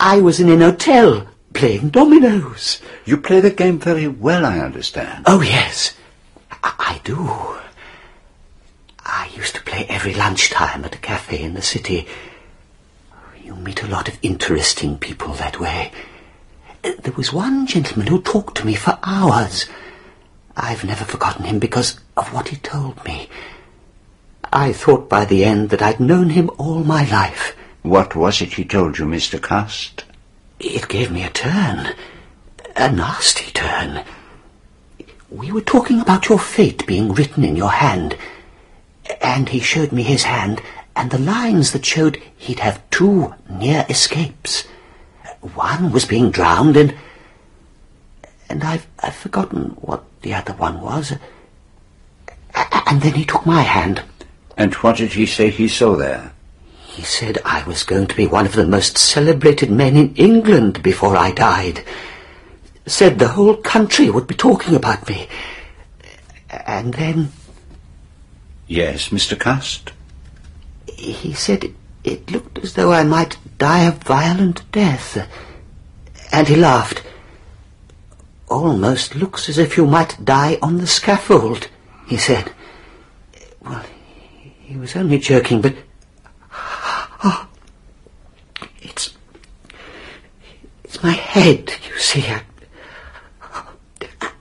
Speaker 4: I was in an hotel playing dominoes.
Speaker 1: You play the game very well, I understand.
Speaker 4: Oh, yes. I, I do. I used to play every lunchtime at a cafe in the city. You meet a lot of interesting people that way. There was one gentleman who talked to me for hours. I've never forgotten him because of what he told me. I thought by the end that I'd known him all my life.
Speaker 1: What was it he told you, Mr. Cust?
Speaker 4: It gave me a turn. A nasty turn. We were talking about your fate being written in your hand and he showed me his hand and the lines that showed he'd have two near escapes. One was being drowned and... And I've, I've forgotten what the other one was. And then he took my hand.
Speaker 1: And what did he say he saw there?
Speaker 4: He said I was going to be one of the most celebrated men in England before I died. Said the whole country would be talking about me. And then...
Speaker 1: Yes, Mr. Cust?
Speaker 4: He said it, it looked as though I might die a violent death. And he laughed. Almost looks as if you might die on the scaffold, he said. Well, he was only joking, but... Oh, it's... It's my head, you see. I,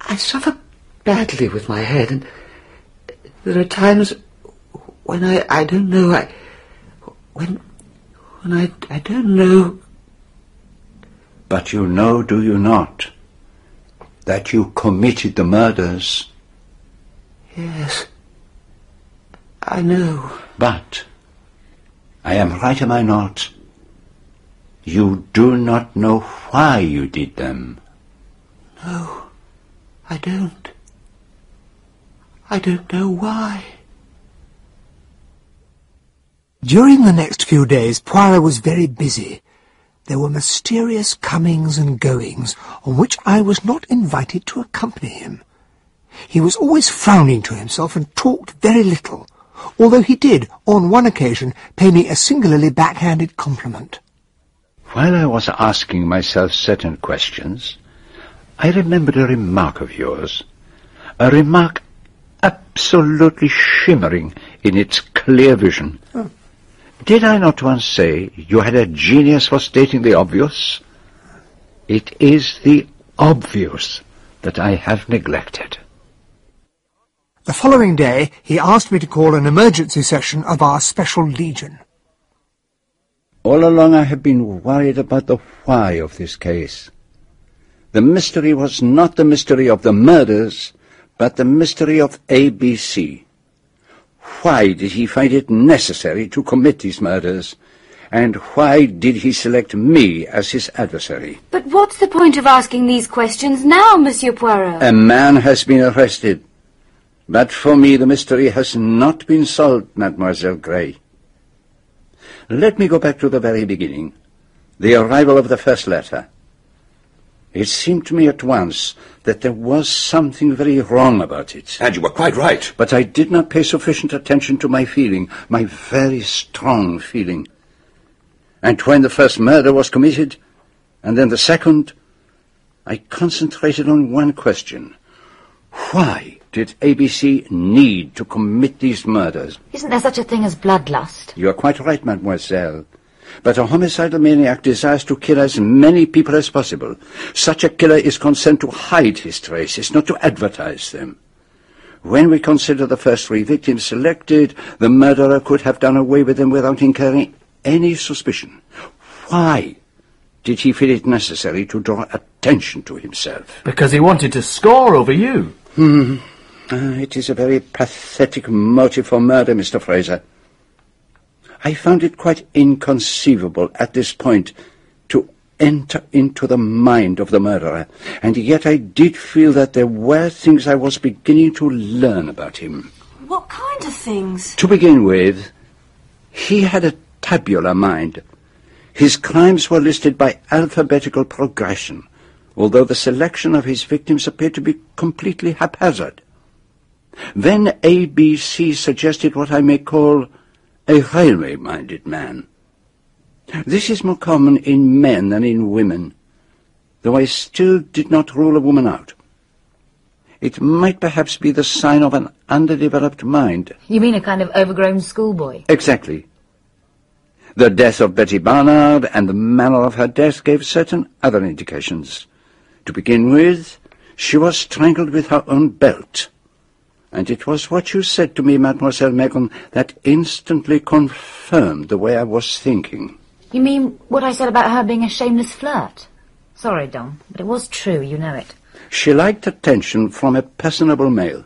Speaker 4: I suffer badly with my head, and... There are times when I, I don't know, I, when, when I, I don't know.
Speaker 1: But you know, do you not, that you committed the murders?
Speaker 4: Yes, I know.
Speaker 1: But, I am right, am I not? You do not know why you did them.
Speaker 4: No, I don't. I don't know why.
Speaker 2: During the next few days, Poirot was very busy. There were mysterious comings and goings on which I was not invited to accompany him. He was always frowning to himself and talked very little, although he did, on one occasion, pay me a singularly backhanded compliment.
Speaker 1: While I was asking myself certain questions, I remembered a remark of yours, a remark absolutely shimmering in its clear vision. Oh. Did I not once say you had a genius for stating the obvious? It is the obvious that I have neglected.
Speaker 2: The following day, he asked me to call an emergency session of our Special Legion.
Speaker 1: All along I have been worried about the why of this case. The mystery was not the mystery of the murders, but the mystery of ABC. Why did he find it necessary to commit these murders? And why did he select me as his adversary?
Speaker 9: But what's the point of asking these questions now, Monsieur Poirot?
Speaker 1: A man has been arrested. But for me the mystery has not been solved, Mademoiselle Grey. Let me go back to the very beginning. The arrival of the first letter. It seemed to me at once that there was something very wrong about it.
Speaker 10: And you were quite right.
Speaker 1: But I did not pay sufficient attention to my feeling, my very strong feeling. And when the first murder was committed, and then the second, I concentrated on one question. Why did ABC need to commit these murders?
Speaker 9: Isn't there such a thing as bloodlust?
Speaker 1: You are quite right, mademoiselle. But a homicidal maniac desires to kill as many people as possible. Such a killer is concerned to hide his traces, not to advertise them. When we consider the first three victims selected, the murderer could have done away with them without incurring any suspicion. Why did he feel it necessary to draw attention to himself?
Speaker 14: Because he wanted to score over you.
Speaker 1: Hmm. Ah, it is a very pathetic motive for murder, Mr. Fraser. I found it quite inconceivable at this point to enter into the mind of the murderer, and yet I did feel that there were things I was beginning to learn about him.
Speaker 7: What kind of things?
Speaker 1: To begin with, he had a tabular mind. His crimes were listed by alphabetical progression, although the selection of his victims appeared to be completely haphazard. Then ABC suggested what I may call a railway-minded man. This is more common in men than in women, though I still did not rule a woman out. It might perhaps be the sign of an underdeveloped mind.
Speaker 9: You mean a kind of overgrown schoolboy?
Speaker 1: Exactly. The death of Betty Barnard and the manner of her death gave certain other indications. To begin with, she was strangled with her own belt. And it was what you said to me, Mademoiselle Megan, that instantly confirmed the way I was thinking.
Speaker 9: You mean what I said about her being a shameless flirt? Sorry, Dom, but it was true, you know it.
Speaker 1: She liked attention from a personable male.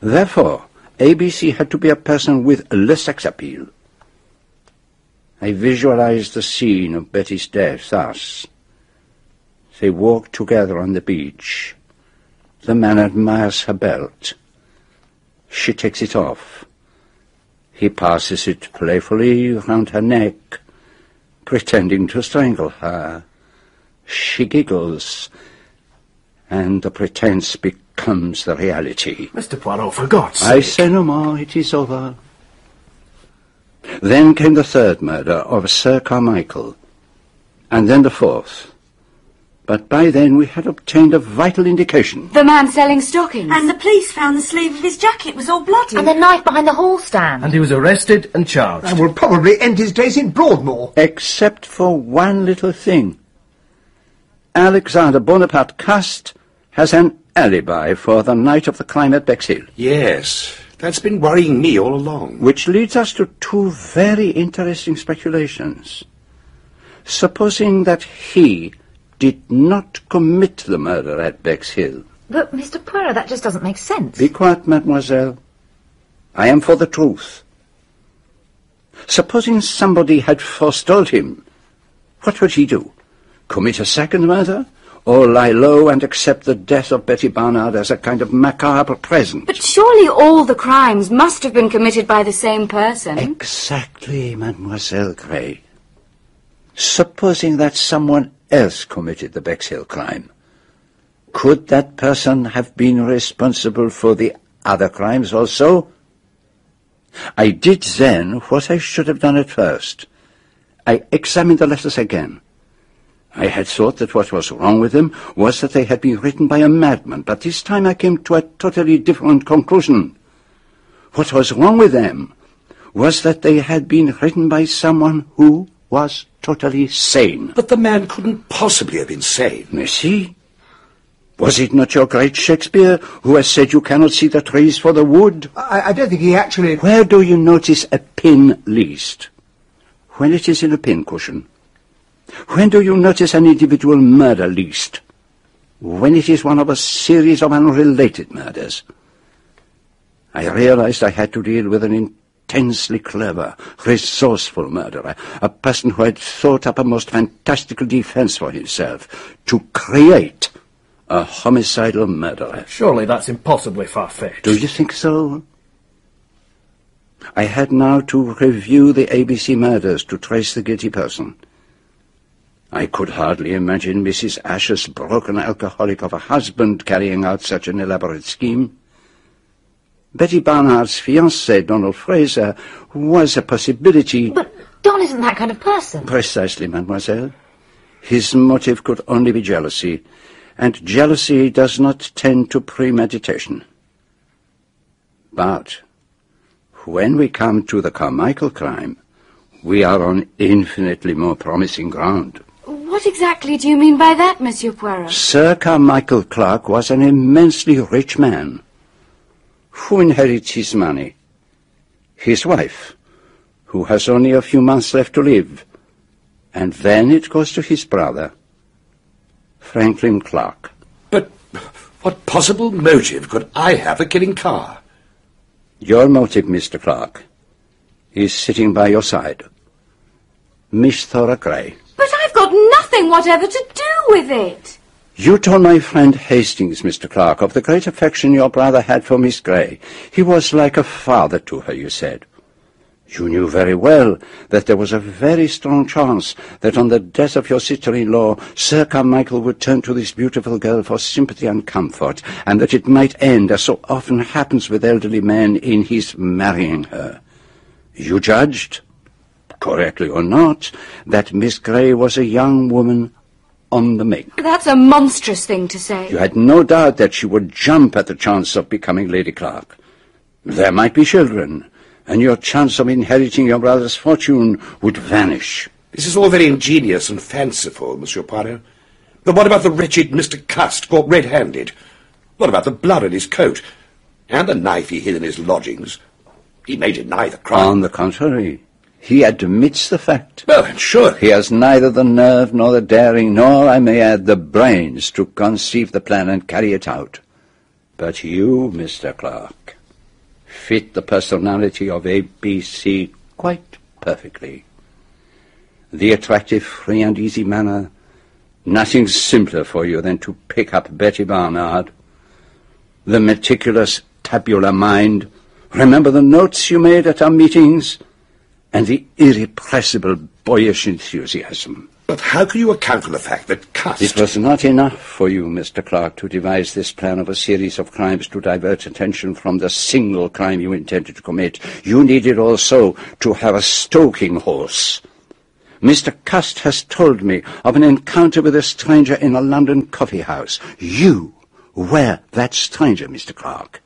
Speaker 1: Therefore, ABC had to be a person with less sex appeal. I visualized the scene of Betty's death thus. They walk together on the beach. The man admires her belt. She takes it off. He passes it playfully round her neck, pretending to strangle her. She giggles, and the pretense becomes the reality.
Speaker 14: Mr. Poirot, for God's sake.
Speaker 1: I say no more. It is over. Then came the third murder of Sir Carmichael, and then the fourth. But by then we had obtained a vital indication.
Speaker 9: The man selling stockings.
Speaker 7: And the police found the sleeve of his jacket was all bloody.
Speaker 9: And the knife behind the hall stand.
Speaker 14: And he was arrested and charged.
Speaker 2: And will probably end his days in Broadmoor.
Speaker 1: Except for one little thing. Alexander Bonaparte Cust has an alibi for the night of the crime at Bexhill.
Speaker 10: Yes, that's been worrying me all along.
Speaker 1: Which leads us to two very interesting speculations. Supposing that he did not commit the murder at Bexhill.
Speaker 9: But, Mr. Poirot, that just doesn't make sense.
Speaker 1: Be quiet, mademoiselle. I am for the truth. Supposing somebody had forestalled him, what would he do? Commit a second murder? Or lie low and accept the death of Betty Barnard as a kind of macabre present?
Speaker 9: But surely all the crimes must have been committed by the same person.
Speaker 1: Exactly, Mademoiselle Grey. Supposing that someone else committed the Bexhill crime, could that person have been responsible for the other crimes also? I did then what I should have done at first. I examined the letters again. I had thought that what was wrong with them was that they had been written by a madman, but this time I came to a totally different conclusion. What was wrong with them was that they had been written by someone who was totally sane.
Speaker 10: But the man couldn't possibly have been sane.
Speaker 1: Merci. Was it not your great Shakespeare who has said you cannot see the trees for the wood?
Speaker 2: I, I don't think he actually...
Speaker 1: Where do you notice a pin least? when it is in a pincushion. When do you notice an individual murder least? When it is one of a series of unrelated murders. I realized I had to deal with an intensely clever, resourceful murderer, a person who had thought up a most fantastical defense for himself, to create a homicidal murderer.
Speaker 14: Surely that's impossibly far-fetched.
Speaker 1: Do you think so? I had now to review the ABC murders to trace the guilty person. I could hardly imagine Mrs. Ascher's broken alcoholic of a husband carrying out such an elaborate scheme. Betty Barnard's fiancé, Donald Fraser, was a possibility.
Speaker 9: But Don isn't that kind of person.
Speaker 1: Precisely, mademoiselle. His motive could only be jealousy, and jealousy does not tend to premeditation. But when we come to the Carmichael crime, we are on infinitely more promising ground.
Speaker 11: What exactly do you mean by that, Monsieur Poirot?
Speaker 1: Sir Carmichael Clarke was an immensely rich man. Who inherits his money? His wife, who has only a few months left to live. And then it goes to his brother, Franklin Clarke.
Speaker 10: But what possible motive could I have for killing Carr?
Speaker 1: Your motive, Mr. Clarke, is sitting by your side. Miss Thora Grey.
Speaker 11: But I've got nothing whatever to do with it.
Speaker 1: You told my friend Hastings, Mr. Clarke, of the great affection your brother had for Miss Grey. He was like a father to her, you said. You knew very well that there was a very strong chance that on the death of your sister-in-law, Sir Carmichael would turn to this beautiful girl for sympathy and comfort, and that it might end, as so often happens with elderly men, in his marrying her. You judged, correctly or not, that Miss Grey was a young woman on the make.
Speaker 11: That's a monstrous thing to say.
Speaker 1: You had no doubt that she would jump at the chance of becoming Lady Clarke. There might be children, and your chance of inheriting your brother's fortune would vanish.
Speaker 10: This is all very ingenious and fanciful, Monsieur Poirot. But what about the wretched Mr. Cust caught red-handed? What about the blood on his coat? And the knife he hid in his lodgings? He may deny the crime.
Speaker 1: On the contrary, he admits the fact.
Speaker 10: Well, and sure.
Speaker 1: He has neither the nerve nor the daring, nor, I may add, the brains to conceive the plan and carry it out. But you, Mr. Clarke, fit the personality of ABC quite perfectly. The attractive, free and easy manner, nothing simpler for you than to pick up Betty Barnard. The meticulous tabular mind, remember the notes you made at our meetings, and the irrepressible boyish enthusiasm.
Speaker 10: But how can you account for the fact that Cust...
Speaker 1: It was not enough for you, Mr. Clarke, to devise this plan of a series of crimes to divert attention from the single crime you intended to commit. You needed also to have a stoking horse. Mr. Cust has told me of an encounter with a stranger in a London coffee house. You were that stranger, Mr. Clarke.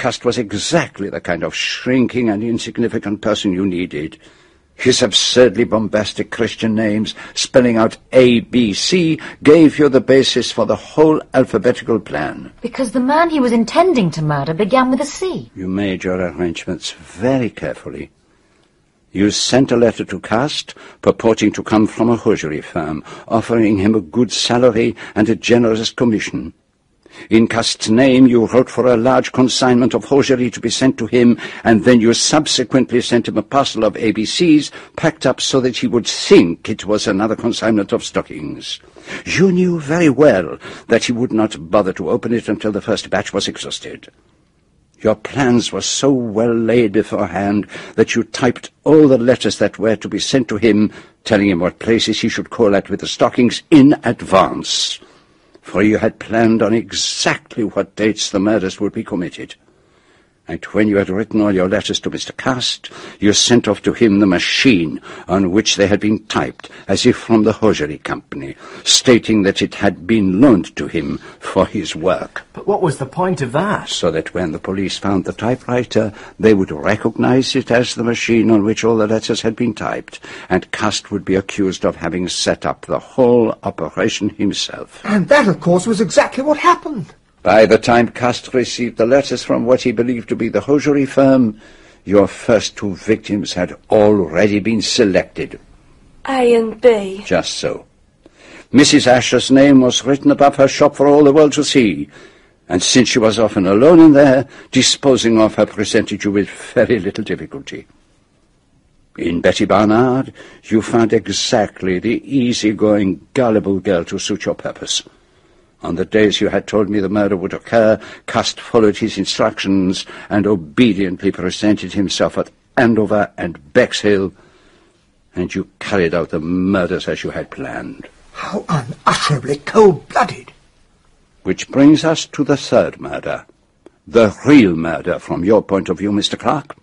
Speaker 1: Cust was exactly the kind of shrinking and insignificant person you needed. His absurdly bombastic Christian names, spelling out ABC, gave you the basis for the whole alphabetical plan.
Speaker 9: Because the man he was intending to murder began with a C.
Speaker 1: You made your arrangements very carefully. You sent a letter to Cust, purporting to come from a hosiery firm, offering him a good salary and a generous commission. In Cust's name, you wrote for a large consignment of hosiery to be sent to him, and then you subsequently sent him a parcel of ABCs packed up so that he would think it was another consignment of stockings. You knew very well that he would not bother to open it until the first batch was exhausted. Your plans were so well laid beforehand that you typed all the letters that were to be sent to him, telling him what places he should call at with the stockings in advance for you had planned on exactly what dates the murders would be committed. And when you had written all your letters to Mr. Cust, you sent off to him the machine on which they had been typed, as if from the hosiery company, stating that it had been loaned to him for his work.
Speaker 14: But what was the point of that?
Speaker 1: So that when the police found the typewriter, they would recognize it as the machine on which all the letters had been typed, and Cust would be accused of having set up the whole operation himself.
Speaker 2: And that, of course, was exactly what happened.
Speaker 1: By the time Cust received the letters from what he believed to be the hosiery firm, Your first two victims had already been selected.
Speaker 7: A and B.
Speaker 1: Just so. Mrs. Ascher's name was written above her shop for all the world to see, and since she was often alone in there, disposing of her presented you with very little difficulty. In Betty Barnard, you found exactly the easy-going, gullible girl to suit your purpose. On the days you had told me the murder would occur, Cust followed his instructions and obediently presented himself at Andover and Bexhill, and you carried out the murders as you had planned.
Speaker 2: How unutterably cold-blooded.
Speaker 1: Which brings us to the third murder. The real murder from your point of view, Mr. Clarke.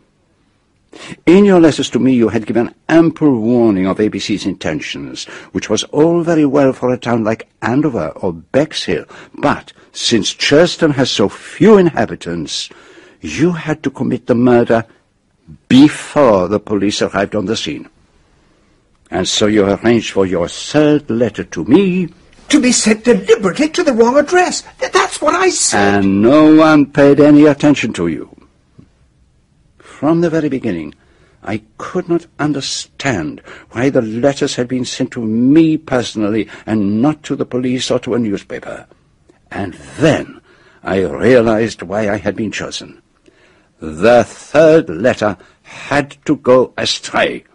Speaker 1: In your letters to me, you had given ample warning of ABC's intentions, which was all very well for a town like Andover or Bexhill. But since Churston has so few inhabitants, you had to commit the murder before the police arrived on the scene. And so you arranged for your third letter to me.
Speaker 2: To be sent deliberately to the wrong address. Th- That's what I said.
Speaker 1: And no one paid any attention to you. From the very beginning, I could not understand why the letters had been sent to me personally and not to the police or to a newspaper. And then I realized why I had been chosen. The third letter had to go astray.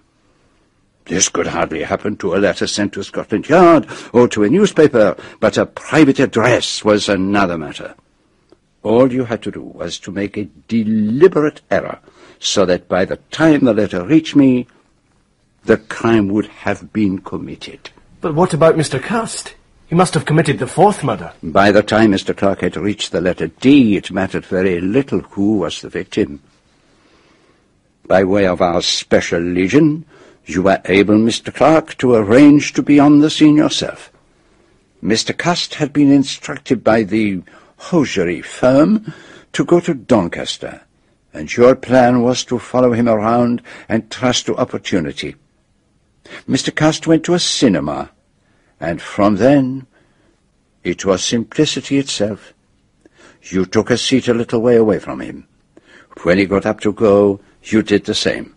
Speaker 1: This could hardly happen to a letter sent to Scotland Yard or to a newspaper, but a private address was another matter. All you had to do was to make a deliberate error, so that by the time the letter reached me, the crime would have been committed.
Speaker 5: But what about Mr. Cust? He must have committed the fourth murder.
Speaker 1: By the time Mr. Clarke had reached the letter D, it mattered very little who was the victim. By way of our special legion, you were able, Mr. Clarke, to arrange to be on the scene yourself. Mr. Cust had been instructed by the hosiery firm to go to Doncaster, and your plan was to follow him around and trust to opportunity. Mr. Cust went to a cinema, and from then it was simplicity itself. You took a seat a little way away from him. When he got up to go, you did the same.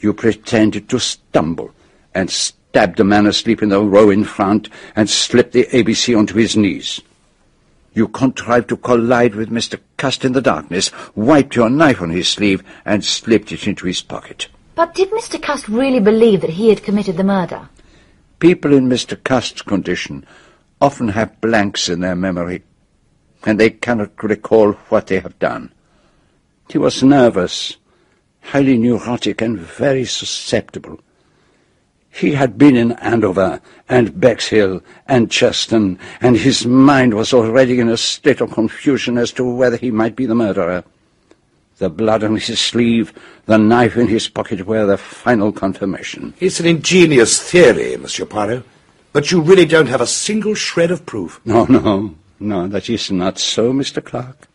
Speaker 1: You pretended to stumble and stabbed the man asleep in the row in front and slipped the ABC onto his knees. You contrived to collide with Mr. Cust in the darkness, wiped your knife on his sleeve, and slipped it into his pocket.
Speaker 9: But did Mr. Cust really believe that he had committed the murder?
Speaker 1: People in Mr. Cust's condition often have blanks in their memory, and they cannot recall what they have done. He was nervous, highly neurotic, and very susceptible. He had been in Andover and Bexhill and Churston, and his mind was already in a state of confusion as to whether he might be the murderer. The blood on his sleeve, the knife in his pocket were the final confirmation.
Speaker 10: It's an ingenious theory, Monsieur Poirot, but you really don't have a single shred of proof.
Speaker 1: No, no, no, that is not so, Mr. Clarke.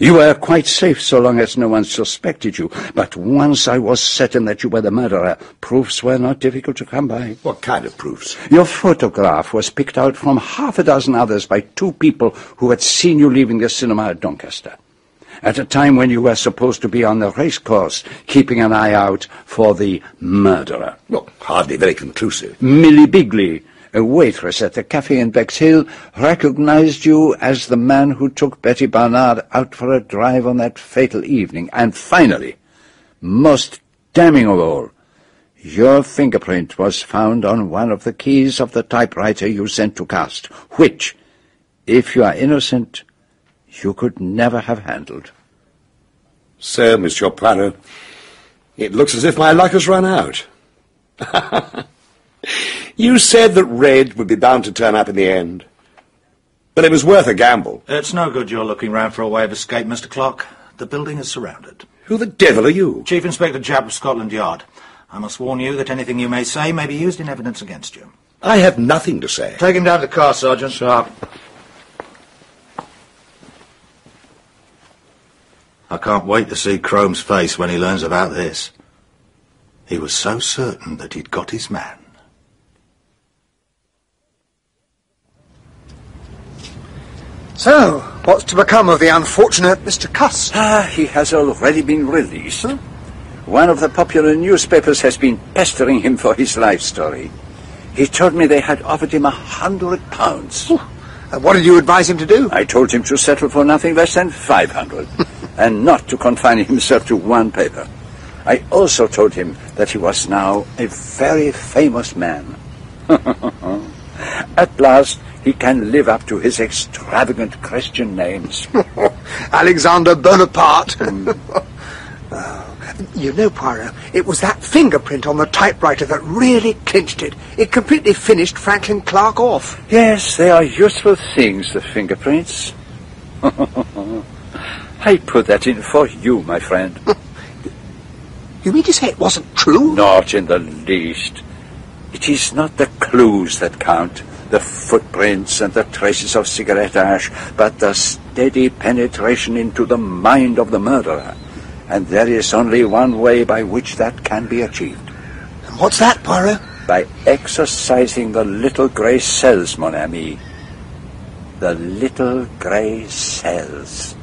Speaker 1: You were quite safe so long as no one suspected you, but once I was certain that you were the murderer, proofs were not difficult to come by.
Speaker 10: What kind of proofs?
Speaker 1: Your photograph was picked out from half a dozen others by two people who had seen you leaving the cinema at Doncaster. At a time when you were supposed to be on the racecourse, keeping an eye out for the murderer.
Speaker 10: Well, hardly very conclusive.
Speaker 1: Millie Bigley, a waitress at the cafe in Bexhill, recognized you as the man who took Betty Barnard out for a drive on that fatal evening. And finally, most damning of all, your fingerprint was found on one of the keys of the typewriter you sent to Cust, which, if you are innocent, you could never have handled.
Speaker 10: So, Monsieur Poirot, it looks as if my luck has run out. [LAUGHS] you said that Red would be bound to turn up in the end. But it was worth a gamble.
Speaker 6: It's no good you're looking round for a way of escape, Mr. Clarke. The building is surrounded.
Speaker 10: Who the devil are you?
Speaker 6: Chief Inspector Japp of Scotland Yard. I must warn you that anything you may say may be used in evidence against you.
Speaker 10: I have nothing to say.
Speaker 6: Take him down to the car, Sergeant. Sharp. I can't wait to see Crome's face when he learns about this. He was so certain that he'd got his man.
Speaker 2: So, what's to become of the unfortunate Mr. Cust?
Speaker 1: Ah, he has already been released. One of the popular newspapers has been pestering him for his life story. He told me they had offered him a hundred pounds.
Speaker 2: And what did you advise him to do?
Speaker 1: I told him to settle for nothing less than five hundred, [LAUGHS] and not to confine himself to one paper. I also told him that he was now a very famous man. [LAUGHS] At last, he can live up to his extravagant Christian names. [LAUGHS]
Speaker 2: Alexander Bonaparte. Oh, [LAUGHS] You know, Poirot, it was that fingerprint on the typewriter that really clinched it. It completely finished Franklin Clarke off.
Speaker 1: Yes, they are useful things, the fingerprints. [LAUGHS] I put that in for you, my friend.
Speaker 2: You mean to say it wasn't true?
Speaker 1: Not in the least. It is not the clues that count, the footprints and the traces of cigarette ash, but the steady penetration into the mind of the murderer. And there is only one way by which that can be achieved.
Speaker 2: And what's that, Poirot?
Speaker 1: By exercising the little grey cells, mon ami. The little grey cells.